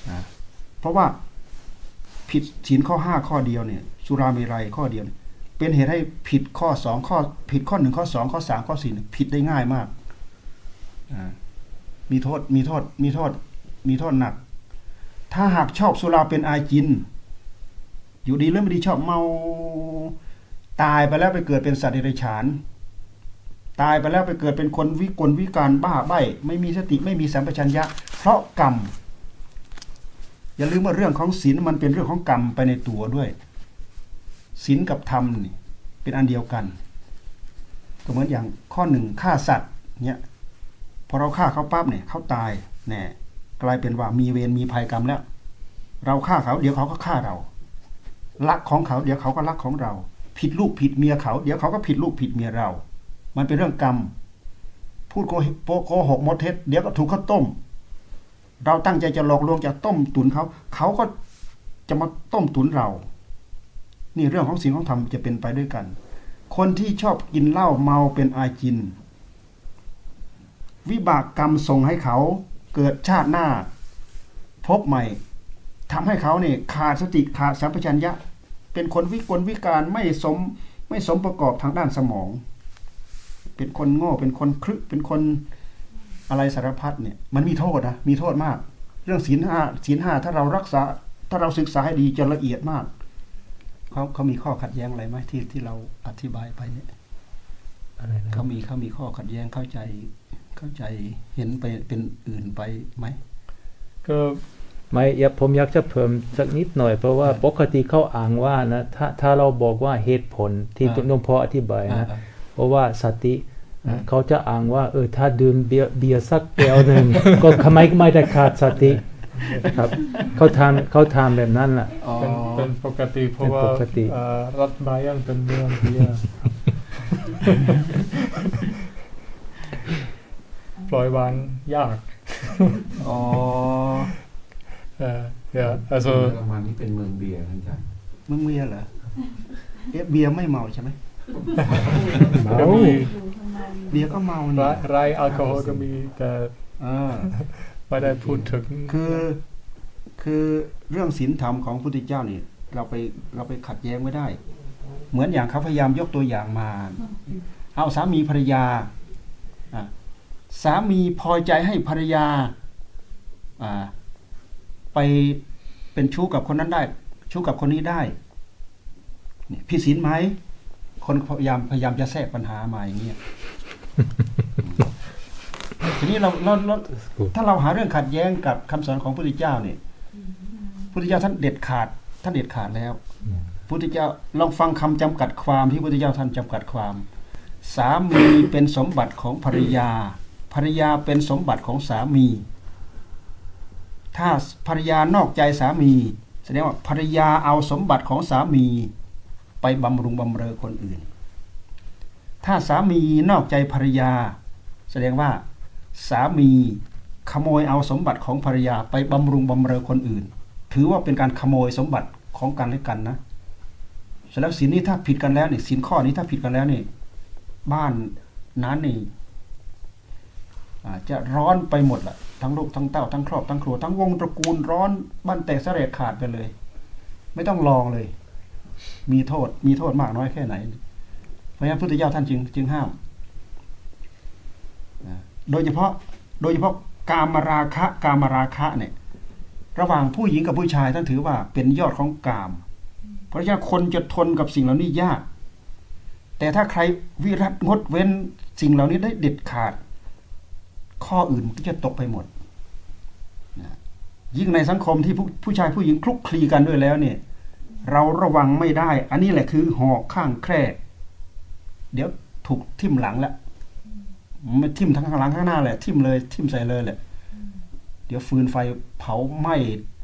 นะเพราะว่าผิดศีลข้อห้าข้อเดียวเนี่ยสุราเมรัยข้อเดียวเยเป็นเหตุให้ผิดข้อสองข้อ ผิดข้อหนึ่งข้อสองข้อสามข้อสี่ผิดได้ง่ายมากมีโทษมีโทษมีโทษมีโทษหนัก ถ้าหากชอบสุราเป็นอาจิน อยู่ดีหรือไม่ดีชอบเมาตายไปแล้วไปเกิดเป็นสัตว์เดรัจฉาน ตายไปแล้วไปเกิดเป็นคนวิกลวิการบ้าใบ้ไม่มีสติไม่มีสัมปชัญญะ เพราะกรรม อย่าลืมว่าเรื่องของศีลมันเป็นเรื่องของกรรมไปในตัวด้วยศีลกับธรรมนี่เป็นอันเดียวกันก็เหมือนอย่างข้อหนึ่งฆ่าสัตว์เนี่ยพอเราฆ่าเขาปั๊บเนี่ยเขาตายแน่กลายเป็นว่ามีเวรมีภัยกรรมแล้ว เราฆ่าเขาเดี๋ยวเขาก็ฆ่าเราลักของเขาเดี๋ยวเขาก็ลักของเรา ผิดลูกผิดเมียเขา เดี๋ยวเขาก็ผิดลูกผิดเมียเรา มันเป็นเรื่องกรรม พูดโกหกโกหกมดเท็จเดี๋ยวก็ถูกเขาต้ม เราตั้งใจจะหลอกลวงจะต้มตุนเขา เขาก็จะมาต้มตุนเรา นี่เรื่องของสิ่งของธรรมจะเป็นไปด้วยกัน คนที่ชอบกินเหล้าเมาเป็นอาจิน วิบากกรรมส่งให้เขาเกิดชาติหน้า พบใหม่ทำให้เขาเนี่ยขาดสติขาดสัมปชัญญะ เป็นคนวิกลวิการไม่สมไม่สมประกอบทางด้านสมอง เป็นคนโง่เป็นคนครึเป็นคน อะไรสารพัดเนี่ยมันมีโทษนะมีโทษมาก เรื่องศีลห้าศีลห้าถ้าเรารักษา ถ้าเราศึกษาให้ดีจะละเอียดมากเขาเขามีข้อขัดแย้งอะไรไหมที่ที่เราอธิบายไปเนี่ยอะไรนะครัเขาบมีเขามีข้อขัดแย้งเข้าใจเข้าใจเห็นไปเป็นอื่นไปไหมก็ไม่อยากผมอยากจะเพิ่มสักนิดหน่อย เพราะว่าครับปกติเขาอ้างว่านะถ้าถ้าเราบอกว่าเหตุผลที่อ่าหลวงพ่ออธิบายนะอ่าเพราะว่าสติอ่า เขาจะอ้างว่าเออถ้าดื่มเบียร์เบียร์สักแก้วหนึ่งก็ทำไมไม่ได้ขาดสติครับเขาทำเขาทำแบบนั้นแหละอ๋อเป็นเป็นปกติเพราะว่าเป็นปกติเอ่อรัฐบายันเป็นเมืองเบียร์ปล่อยวางยากอ๋อเอ่อ ja also เยอรมันนี่เป็นเมืองเบียร์ท่านอาจารย์มึงเบียร์เหรอเอ๊ะเบียร์ไม่เมาใช่ไหมเมาก็มี เบียร์ก็เมาเนี่ไรยไรแอลกอฮอล์ก็มีแต่อ่าไม่ได้พูดถึงคือคือเรื่องศีลธรรมของพระพุทธเจ้านี่เราไปเราไปขัดแย้งไม่ได้ เหมือนอย่างเขาพยายามยกตัวอย่างมา เอาสามีภรรยาอะสามีพอใจให้ภรรยาอ่าไปเป็นชู้กับคนนั้นได้ ชู้กับคนนี้ได้เนี่ยผิดศีลไหม คนพยายามพยายามจะแทรกปัญหามาอย่างเงี้ยทีนี้เราเราเราถ้าเราหาเรื่องขัดแย้งกับคำสอนของพระพุทธเจ้าเนี่ยพุทธเจ้าท่านเด็ดขาด ท่านเด็ดขาดแล้วพุทธเจ้าลองฟังคำจำกัดความที่พุทธเจ้าท่านจำกัดความ สามีเป็นสมบัติของภรรยา ภรรยาเป็นสมบัติของสามี ถ้าภรรยานอกใจสามี แสดงว่าภรรยาเอาสมบัติของสามีไป บำรุงบำเรอคนอื่น ถ้าสามีนอกใจภรรยา แสดงว่าสามีขโมยเอาสมบัติของภรรยาไปบำรุงบำเรอคนอื่น ถือว่าเป็นการขโมยสมบัติของกันและกันนะเสร็จแล้วสินนี้ถ้าผิดกันแล้วนี่สินข้อนี้ถ้าผิดกันแล้วนี่บ้านนั้นนี่จะร้อนไปหมดละทั้งลูกทั้งเต้าทั้งครอบทั้งครัวทั้งวงตระกูลร้อนบ้านแตกสลายขาดไปเลย ไม่ต้องลองเลย มีโทษ มีโทษมากน้อยแค่ไหน เพราะฉะนั้นพุทธเจ้าท่านจึงจึงห้าม โดยเฉพาะโดยเฉพาะกามราคะกามราคะเนี่ย ระหว่างผู้หญิงกับผู้ชายท่านถือว่าเป็นยอดของกาม เพราะฉะนั้นคนจะทนกับสิ่งเหล่านี้ยาก แต่ถ้าใครวิรัตงดเว้นสิ่งเหล่านี้ได้เด็ดขาด ข้ออื่นก็จะตกไปหมดยิ่งในสังคมที่ผู้ผู้ชายผู้หญิงคลุกคลีกันด้วยแล้วเนี่ย เราระวังไม่ได้ อันนี้แหละคือหอกข้างแคร่ เดี๋ยวถูกทิ่มหลังแล้วไม่ทิ่มทั้งข้างหลังข้างหน้าแหละ ทิ่มเลยทิ่มใส่เลยแหละ เดี๋ยวฟืนไฟเผาไหม้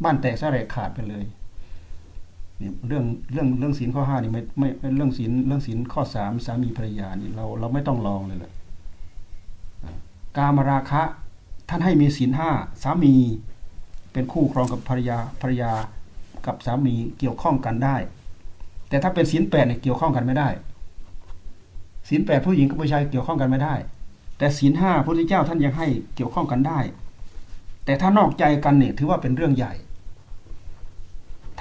บ้านแตกสลายขาดไปเลยเนี่ยเรื่องเรื่องเรื่องศีลข้อห้านี่ไม่ไม่ไม่เรื่องศีลเรื่องศีลข้อสามสามีภรรยานี่เราเราไม่ต้องลองเลยแหละกามราคะ ท่านให้มีศีลห้าสามีเป็นคู่ครองกับภรรยาภรรยา กับสามีเกี่ยวข้องกันได้ แต่ถ้าเป็นศีลแปดเนี่ยเกี่ยวข้องกันไม่ได้ศีลแปดผู้หญิงกับผู้ชายเกี่ยวข้องกันไม่ได้ แต่ศีลห้าพระพุทธเจ้าท่านยังให้เกี่ยวข้องกันได้ แต่ถ้านอกใจกันเนี่ยถือว่าเป็นเรื่องใหญ่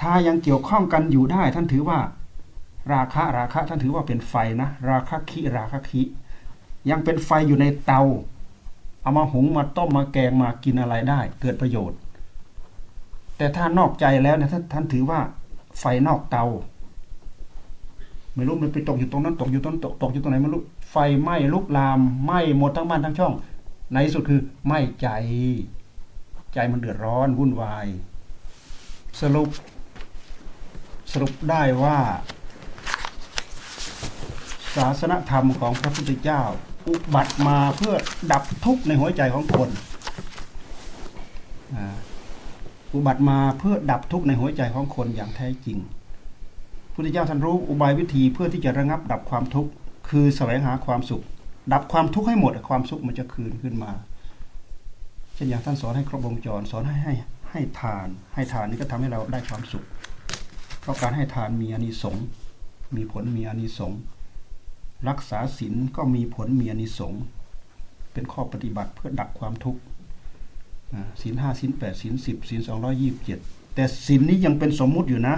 ถ้ายังเกี่ยวข้องกันอยู่ได้ ท่านถือว่า ราคะราคะท่านถือว่าเป็นไฟนะ ราคะคิราคะคิยังเป็นไฟอยู่ในเตา เอามาหุงมาต้มมาแกงมากินอะไรได้ เกิดประโยชน์ แต่ถ้านอกใจแล้วเนี่ยท่านท่านถือว่าไฟนอกเตา ไม่รู้มันไปตกอยู่ตรงนั้นตกอยู่ตรงตกตกอยู่ตรงไหนไม่รู้ไฟไหม้ลุกลามไหม้หมดทั้งบ้านทั้งช่อง ในที่สุดคือไหม้ใจ ใจมันเดือดร้อนวุ่นวาย สรุป สรุปได้ว่า ศาสนธรรมของพระพุทธเจ้า อุบัติมาเพื่อดับทุกข์ในหัวใจของคนอ่า อุบัติมาเพื่อดับทุกข์ในหัวใจของคนอย่างแท้จริงพุทธเจ้าท่านรู้อุบายวิธีเพื่อที่จะระงับดับความทุกข์คือแสวงหาความสุข ดับความทุกข์ให้หมดความสุขมันจะคืนขึ้นมา เช่นอย่างท่านสอนให้ครบวงจรสอนให้ให้ให้ทาน ให้ทานนี่ก็ทำให้เราได้ความสุข เพราะการให้ทานมีอานิสงส์มีผลมีอานิสงส์รักษาศีลก็มีผลมีอานิสงส์เป็นข้อปฏิบัติเพื่อดับความทุกข์ ศีลห้าศีลแปดศีลสิบศีลสองร้อยี่สิบเจ็ดแต่ศีลนี้ยังเป็นสมมุติอยู่นะ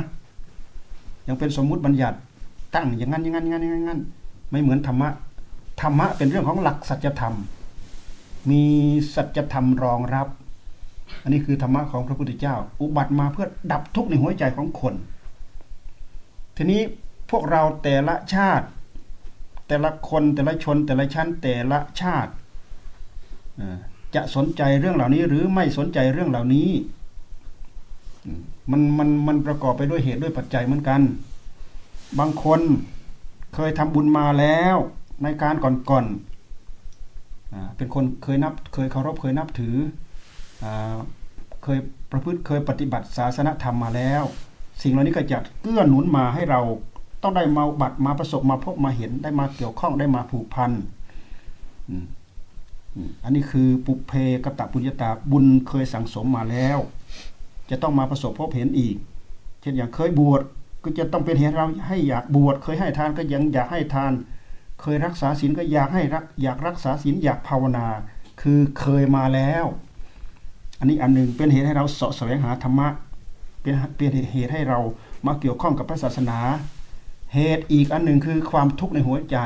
ยังเป็นสมมุติบัญญัติตั้งอย่างนั้นอย่างนั้นอย่างนั้นอย่างนั้นไม่เหมือนธรรมะธรรมะเป็นเรื่องของหลักสัจธรรม มีสัจธรรมรองรับ อันนี้คือธรรมะของพระพุทธเจ้า อุบัติมาเพื่อดับทุกข์ในหัวใจของคน ทีนี้พวกเราแต่ละชาติ แต่ละคนแต่ละชนแต่ละชั้นแต่ละชาติอ่า จะสนใจเรื่องเหล่านี้ หรือไม่สนใจเรื่องเหล่านี้มันมันมันประกอบไปด้วยเหตุด้วยปัจจัยเหมือนกัน บางคนเคยทำบุญมาแล้วในการก่อนๆอ่าเป็นคนเคยนับเคยเคารพเคยนับถืออเคยประพฤติเคยปฏิบัติศาสนธรรมมาแล้ว สิ่งเหล่านี้ก็จะเกื้อหนุนมาให้เราต้องได้มาบัตรมาประสบมาพบมาเห็นได้มาเกี่ยวข้องได้มาผูกพัน อันนี้คือปุเพกตะปุญญาตาบุญเคยสั่งสมมาแล้ว จะต้องมาประสบพบเห็นอีก เช่นอย่างเคยบวชก็จะต้องเป็นเหตุเราให้อยากบวชเคยให้ทานก็ยังอยากให้ทาน เคยรักษาศีลก็อยากให้รักอยากรักษาศีลอยากภาวนา คือเคยมาแล้ว อันนี้อันหนึ่งเป็นเหตุให้เราเสาะแสวงหาธรรมะเป็นเป็นเหตุให้เรามาเกี่ยวข้องกับพระศาสนา เหตุอีกอันหนึ่งคือความทุกข์ในหัวใจ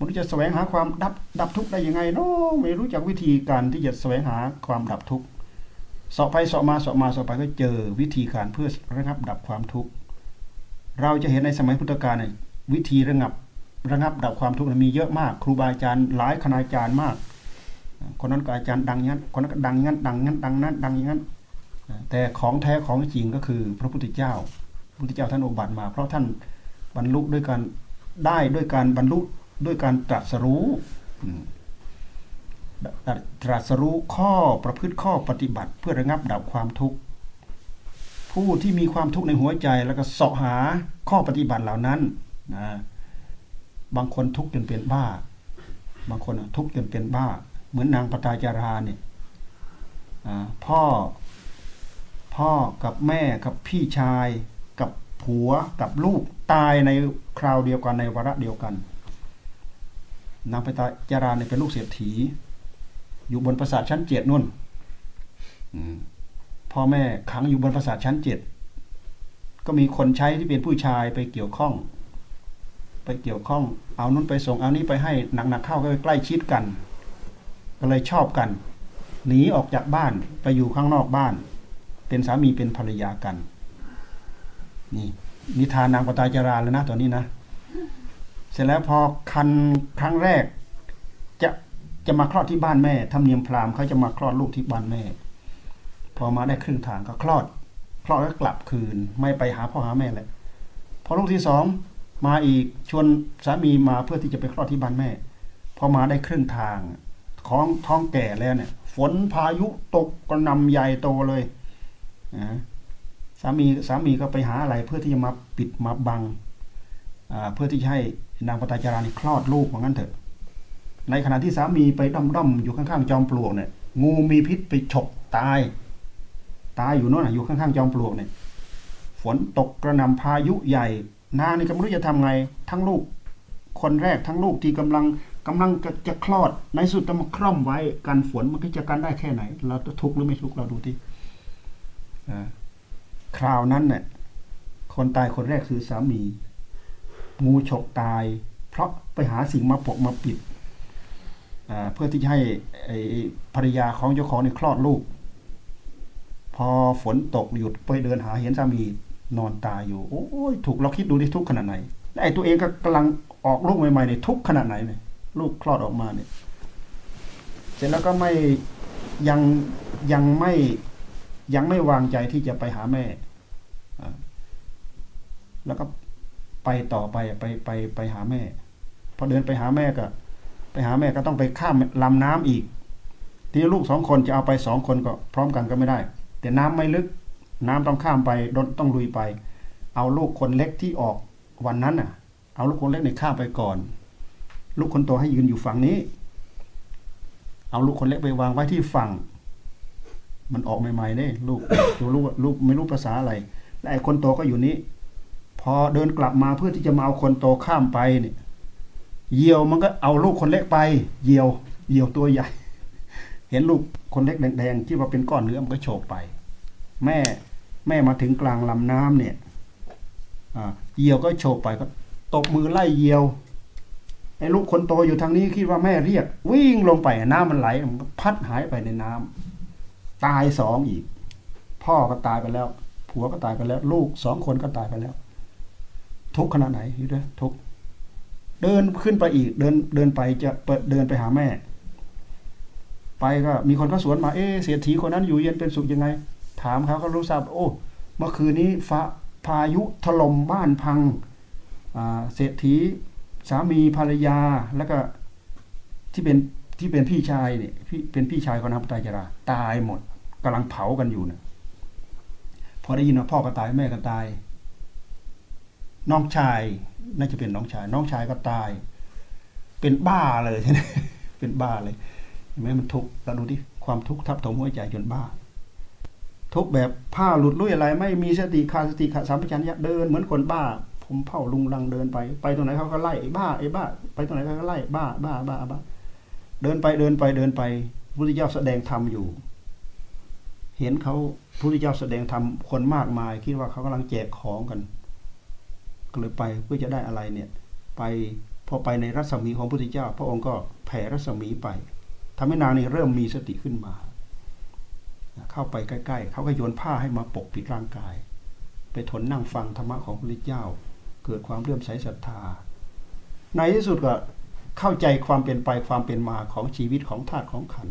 มันจะแสวงหาความดับดับทุกข์ได้ยังไงเนาะไม่รู้จักวิธีการที่จะแสวงหาความดับทุกข์สอบไปสอบมาสอบมาสอบไปก็เจอวิธีการเพื่อระงับดับความทุกข์เราจะเห็นในสมัยพุทธกาลเนี่ยวิธีระงับระงับดับความทุกข์มีเยอะมาก ครูบาอาจารย์หลายคณาจารย์มาก คนนั้นก็อาจารย์ดังงนั้นคนนั้นก็ดังงนั้นดังงนั้นดังนั้นดังอย่างนั้น แต่ของแท้ของจริงก็คือพระพุทธเจ้าพระพุทธเจ้าท่านอุบัติมา เพราะท่านบรรลุด้วยการได้ด้วยการบรรลุ ด้วยการตรัสรู้ตรัสรู้ข้อประพฤติข้อปฏิบัติ เพื่อระงับดับความทุกข์ ผู้ที่มีความทุกข์ในหัวใจแล้วก็เสาะหาข้อปฏิบัติเหล่านั้นนะบางคนทุกข์จนเป็นบ้า บางคนทุกข์จนเป็นบ้า เหมือนนางปตาจาราเนี่ยพ่อ พ่อกับแม่กับพี่ชาย กับผัวกับลูกตายในคราวเดียวกันในวาระเดียวกัน นางปตาจาราเนี่ยเป็นลูกเศรษฐี อยู่บนปราสาทชั้นเจ็ดนู่นพ่อแม่ขังอยู่บนปราสาทชั้นเจ็ดก็มีคนใช้ที่เป็นผู้ชายไปเกี่ยวข้อง ไปเกี่ยวข้อง เอานู้นไปส่งเอานี้ไปให้หนักๆเข้าก็ใกล้ชิดกัน ก็เลยชอบกันหนีออกจากบ้านไปอยู่ข้างนอกบ้าน เป็นสามีเป็นภรรยากัน นี่นิทานนางปตาจาราแล้วนะตัวนี้นะ เสร็จแล้วพอคันครั้งแรก จะจะมาคลอดที่บ้านแม่ทำเนียมพราหมณ์เขาจะมาคลอดลูกที่บ้านแม่ พอมาได้ครึ่งทางก็คลอด คลอดก็กลับคืน ไม่ไปหาพ่อหาแม่เลยพอลูกที่สองมาอีกชวนสามีมาเพื่อที่จะไปคลอดที่บ้านแม่ พอมาได้ครึ่งทางท้องท้องแก่แล้วเนี่ย ฝนพายุตกกระนำใหญ่โตเลยนะสามีสามีก็ไปหาอะไรเพื่อที่จะมาปิดมาบัง เพื่อที่จะให้นางปตาจารานี่คลอดลูกเหมือนกันเถอะ ในขณะที่สามีไปด้อมด้อมอยู่ข้างๆจอมปลวกเนี่ย งูมีพิษไปฉกตาย ตายอยู่โน่นอยู่ข้างๆจอมปลวกเนี่ยฝนตกกระหน่ำพายุใหญ่ นางนี่ก็ไม่รู้จะทำไง ทั้งลูก คนแรกทั้งลูกที่กำลังกำลังจะจะคลอดในสุดจะมาคล่อมไว้กันฝนมันก็จะกันได้แค่ไหน เราจะทุกข์หรือไม่ทุกข์เราดูที่คราวนั้นเนี่ยคนตายคนแรกคือสามี งูฉกตาย เพราะไปหาสิ่งมาปกมาปิดเพื่อที่จะให้ภรรยาของเจ้าของในคลอดลูก พอฝนตกหยุดไปเดินหาเห็นสามีนอนตายอยู่ โอ้ยถูกเราคิดดูดิทุกขนาดไหนไอ้ตัวเองก็กำลังออกลูกใหม่ๆเนี่ยทุกขนาดไหนเนี่ยลูกคลอดออกมาเนี่ย เสร็จแล้วก็ไม่ยังยังไม่ยังไม่วางใจที่จะไปหาแม่ แล้วก็ ไปต่อไปไปไปไปหาแม่ พอเดินไปหาแม่ก็ ไปหาแม่ก็ต้องไปข้ามลำน้ำอีก ทีนี้ลูกสองคนจะเอาไปสองคนก็พร้อมกันก็ไม่ได้ แต่น้ำไม่ลึก น้ำต้องข้ามไปต้องลุยไป เอาลูกคนเล็กที่ออกวันนั้นน่ะ เอาลูกคนเล็กในข้ามไปก่อน ลูกคนโตให้ยืนอยู่ฝั่งนี้ เอาลูกคนเล็กไปวางไว้ที่ฝั่ง มันออกใหม่ๆเนี่ลูกตัวลูกลูกไม่รู้ภาษาอะไรและไอ้คนโตก็อยู่นี้ พอเดินกลับมาเพื่อที่จะมาเอาคนโตข้ามไปเนี่ยเหยี่ยวมันก็เอาลูกคนเล็กไปเหยี่ยวเหยี่ยวตัวใหญ่ เห็นลูกคนเล็กแดงๆที่ว่าเป็นก้อนเนื้อมันก็โฉบไป แม่แม่มาถึงกลางลำน้ำเนี่ยเหยี่ยวก็โฉบไปก็ตบมือไล่เหยี่ยวไอ้ลูกคนโตอยู่ทางนี้คิดว่าแม่เรียก วิ่งลงไปน้ำมันไหลมันก็พัดหายไปในน้ำตายสองอีก พ่อก็ตายไปแล้ว ผัวก็ตายไปแล้ว ลูกสองคนก็ตายไปแล้ว ทุกขนาดไหนอยู่ด้วยทุกเดินขึ้นไปอีก เดินเดินไปจะเปิดเดินไปหาแม่ ไปก็มีคนก็สวนมาเอ๊เศรษฐีคนนั้นอยู่เย็นเป็นสุขยังไง ถามเขาก็รู้ทราบโอ้เมื่อคืนนี้ฟ้าพายุถล่มบ้านพังเศรษฐีสามีภรรยาแล้วก็ที่เป็นที่เป็นพี่ชายเนี่ยพี่เป็นพี่ชายของนางปตายจรา ตายหมดกำลังเผากันอยู่นะพอได้ยินว่าพ่อก็ตายแม่ก็ตาย น้องชายน่าจะเป็นน้องชาย น้องชายก็ตาย เป็นบ้าเลยทีนี้เป็นบ้าเลยเห็นไหมมันทุกข์เราดูที่ความทุกข์ทับถมหัวใจจนบ้า ทุกแบบผ้าหลุดลุ่ยอะไร ไม่มีสติขาดสติขาดสัมปชัญญะเดินเหมือนคนบ้า ผมเผาลุงลังเดินไป ไปตรงไหนเขาก็ไล่ไอ้บ้าไอ้บ้า ไปตรงไหนเขาก็ไล่บ้าบ้าบ้าบ้าเดินไปเดินไปเดินไปพุทธเจ้าแสดงธรรมอยู่ เห็นเขาพุทธเจ้าแสดงธรรมคนมากมาย คิดว่าเขากำลังแจกของกัน ก็เลยไปเพื่อจะได้อะไรเนี่ยไปพอไปในรัศมีของพระพุทธเจ้า พระองค์ก็แผ่รัศมีไปทำให้นางนี่เริ่มมีสติขึ้นมา เข้าไปใกล้ๆเขาก็โยนผ้าให้มาปกปิดร่างกาย ไปทนนั่งฟังธรรมะของพระพุทธเจ้า เกิดความเลื่อมใสศรัทธา ในที่สุดก็เข้าใจความเป็นไปความเป็นมาของชีวิตของธาตุของขัน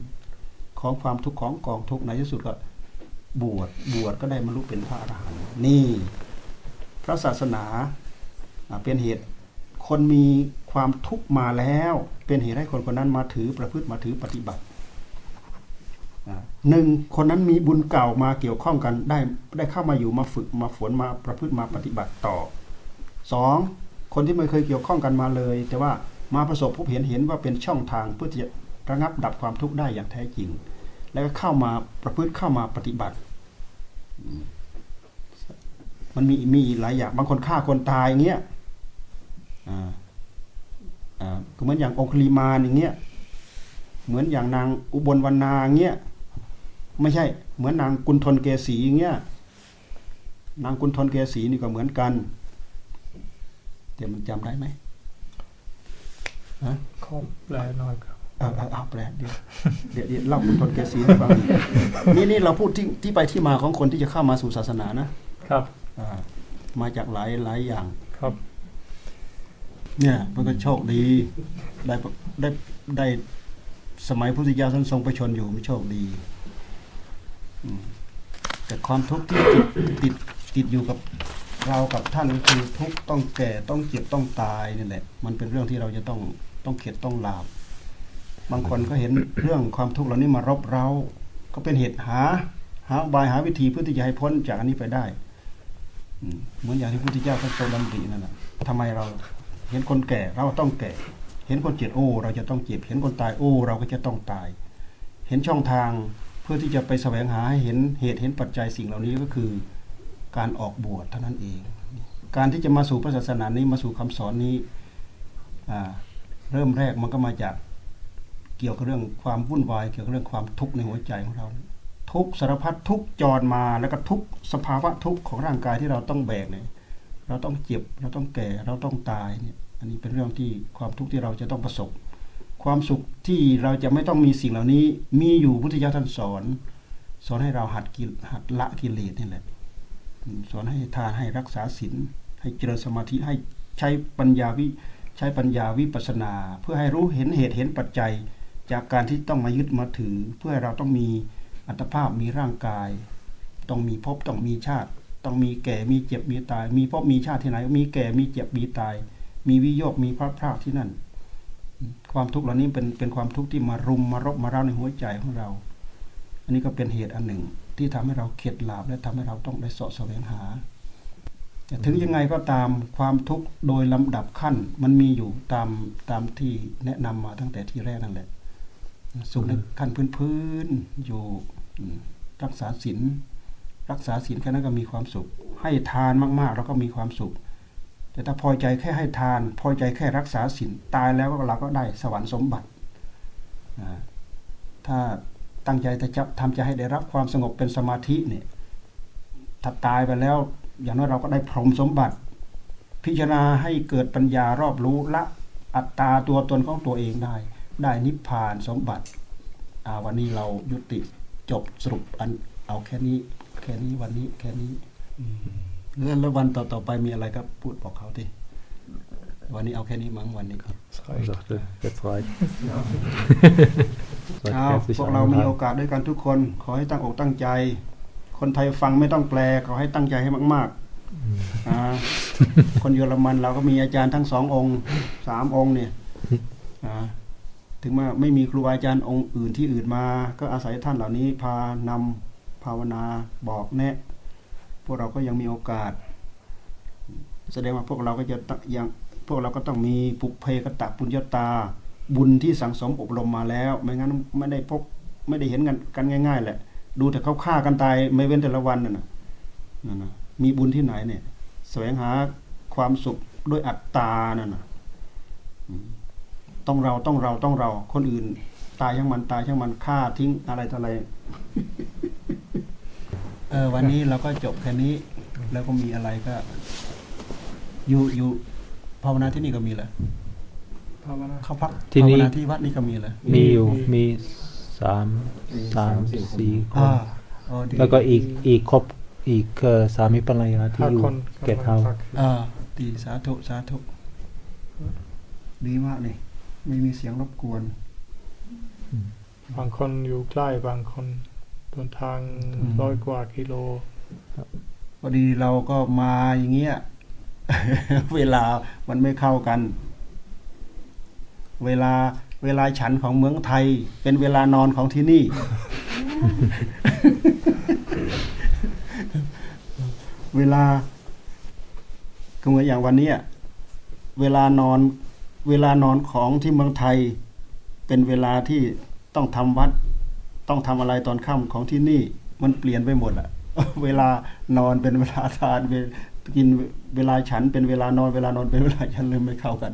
ของความทุกข์ของกองทุกข์ในที่สุดก็บวชบวชก็ได้บรรลุเป็นพระอรหันต์นี่ พระศาสนา เป็นเหตุคนมีความทุกข์มาแล้ว เป็นเหตุให้คนคนนั้นมาถือประพฤติมาถือปฏิบัติหนึ่งคนนั้นมีบุญเก่ามาเกี่ยวข้องกันได้ได้เข้ามาอยู่มาฝึกมาฝนมาประพฤติมาปฏิบัติต่อสองคนที่ไม่เคยเกี่ยวข้องกันมาเลย แต่ว่ามาประสบพบเห็นเห็นว่าเป็นช่องทางเพื่อจะระงับดับความทุกข์ได้อย่างแท้จริง แล้วก็เข้ามาประพฤติเข้ามาปฏิบัติ มันมีมีหลายอย่างบางคนฆ่าคนตายอย่างเงี้ย ก็เหมือนอย่างองคุลีมานอย่างเงี้ยเหมือนอย่างนางอุบลวรรณาอย่างเงี้ยไม่ใช่เหมือนนางกุณฑลเกษีอย่างเงี้ยนางกุณฑลเกษีนี่ก็เหมือนกันแต่มันจำได้ไหมฮะขอแปลหน่อยครับเอาเอาเอาแปลเดี๋ยวเดี๋ยวเดี๋ยวเล่ากุณฑลเกษีให้ฟังนี่นี่เราพูดที่ที่ไปที่มาของคนที่จะเข้ามาสู่ศาสนานะครับ อ่า มาจากหลายหลายอย่างครับ เนี่ยมันก็โชคดีได้ได้ได้สมัยพุทธเจ้าท่านทรงประชนอยู่ไม่โชคดีแต่ความทุกข์ที่ติดติดติดอยู่กับเรากับท่านก็คือทุกต้องแก่ต้องเจ็บต้องตายนี่แหละ มันเป็นเรื่องที่เราจะต้องต้องเข็ดต้องลาบบางคนก็เห็นเรื่องความทุกข์เหล่านี้มารบเราก็เป็นเหตุหา หาบายหาวิธีเพื่อที่จะให้พ้นจากอันนี้ไปได้เหมือนอย่างที่พระพุทธเจ้าท่านทรงดำรินั่นแหละทำไมเรา เห็นคนแก่เราต้องแก่ เห็นคนเจ็บโอ้ เราจะต้องเจ็บ เห็นคนตายโอ้ เราก็จะต้องตาย เห็นช่องทางเพื่อที่จะไปแสวงหาให้เห็นเหตุเห็นปัจจัยสิ่งเหล่านี้ก็คือการออกบวชเท่านั้นเอง การที่จะมาสู่พระศาสนานี้มาสู่คำสอนนี้เริ่มแรกมันก็มาจากเกี่ยวกับเรื่องความวุ่นวายเกี่ยวกับเรื่องความทุกข์ในหัวใจของเรา ทุกสารพัดทุกข์จรมาแล้วก็ทุกสภาวะทุกข์ของร่างกายที่เราต้องแบกเนี่ยเราต้องเจ็บเราต้องแก่เราต้องตายเนี่ย อันนี้เป็นเรื่องที่ความทุกข์ที่เราจะต้องประสบ ความสุขที่เราจะไม่ต้องมีสิ่งเหล่านี้ มีอยู่พุทธเจ้าท่านสอน สอนให้เราหัดกิหัดละกิเลสนี่แหละสอนให้ทานให้รักษาศีลให้เจริญสมาธิให้ใช้ปัญญาวิใช้ปัญญาวิปัสนา เพื่อให้รู้เห็นเหตุเห็นปัจจัย จากการที่ต้องมายึดมาถือ เพื่อให้เราต้องมีอัตภาพมีร่างกาย ต้องมีภพต้องมีชาติ ต้องมีแก่มีเจ็บมีตาย มีภพมีชาติที่ไหน มีแก่มีเจ็บมีตาย มีวิโยคมีพลาดพลาดที่นั่น ความทุกข์เหล่านี้เป็นเป็นความทุกข์ที่มารุมมารบมาเร้าในหัวใจของเรา อันนี้ก็เป็นเหตุอันหนึ่งที่ทำให้เราเข็ดหลาบและทำให้เราต้องได้เสาะแสวงหาแต่ถึงยังไงก็ตามความทุกข์โดยลำดับขั้นมันมีอยู่ตามตามที่แนะนำมาตั้งแต่ที่แรกนั่นแหละสุขในขั้นพื้นๆอยู่รักษาศีลรักษาศีลแค่นั้นก็มีความสุข ให้ทานมากๆ เราก็มีความสุข แต่ถ้าพอใจแค่ให้ทาน พอใจแค่รักษาศีลตายแล้วเราก็ได้สวรรค์สมบัติ ถ้าตั้งใจจะจับทำใจให้ได้รับความสงบเป็นสมาธิเนี่ยถ้าตายไปแล้ว อย่างน้อยเราก็ได้พรหมสมบัติ พิจารณาให้เกิดปัญญารอบรู้ละอัตตาตัวตนของตัวเองได้ ได้นิพพานสมบัติอาวันนี้เรายุติจบสรุปอันเอาแค่นี้ แค่นี้วันนี้แค่นี้ แล้วแล้ววันต่อๆไปมีอะไรก็พูดบอกเขาทีวันนี้เอาแค่นี้มั้งวันนี้ Das reicht. Sagte, jetzt reicht. เอาพวกเรามีโอกาสด้วยกันทุกคน ขอให้ตั้งอกตั้งใจ คนไทยฟังไม่ต้องแปล ขอให้ตั้งใจให้มากๆอ่าคนเยอรมันเราก็มีอาจารย์ทั้งสององค์สามองค์เนี่ยอ่าถึงว่าไม่มีครูบาอาจารย์องค์อื่นที่อื่นมา ก็อาศัยท่านเหล่านี้พานำภาวนาบอกแนะพ วกเราก็ยังมีโอกาส แสดงว่าพวกเราก็จะยังพวกเราก็ต้องมีปุเพกตะปุญญาตา บุญที่สังสมอบรมมาแล้ว ไม่งั้นไม่ได้พบไม่ได้เห็นกันกันง่าย ๆ แหละ ดูแต่เขาฆ่ากันตายไม่เว้นแต่ละวันน่ะนะนั่นนะมีบุญที่ไหนเนี่ยแสวงหาความสุขด้วยอัตตานั่นนะต้องเราต้องเราต้องเรา คนอื่น ตายช่างมันตายช่างมันฆ่าทิ้งอะไรต่ออะไร เออวันนี้เราก็จบแค่นี้ แล้วก็มีอะไรก็ อยู่อยู่ภาวนาที่นี่ก็มีเหรอ Pavana. เข้าพักที่นี่ภาวนาที่วัดนี่ก็มีเหรอมีอยู่มีมีสามสามสี่คอ่านอ๋อดีแล้วก็อีกอีกครบอีกเอ่อสามีภรรยาที่อยู่ Hakon เกตเฮา Hakon. อ่าดีสาธุสาธุดีมากเลยไม่มีเสียงรบกวน บางคนอยู่ใกล้บางคน เดินทางอืมร้อยกว่ากิโลพอดีเราก็มาอย่างเงี้ย เวลามันไม่เข้ากัน เวลาเวลาฉันของเมืองไทย เป็นเวลานอนของที่นี่ เวลาก็เหมือนอย่างวันเนี้ยเวลานอน เวลานอนของที่เมืองไทย เป็นเวลาที่ต้องทำวัด ต้องทำอะไรตอนค่ำของที่นี่มันเปลี่ยนไปหมดอะเวลานอนเป็นเวลาทานเวกินเวลาฉันเป็นเวลานอนเวลานอนเป็นเวลาฉันเลยไม่เข้ากัน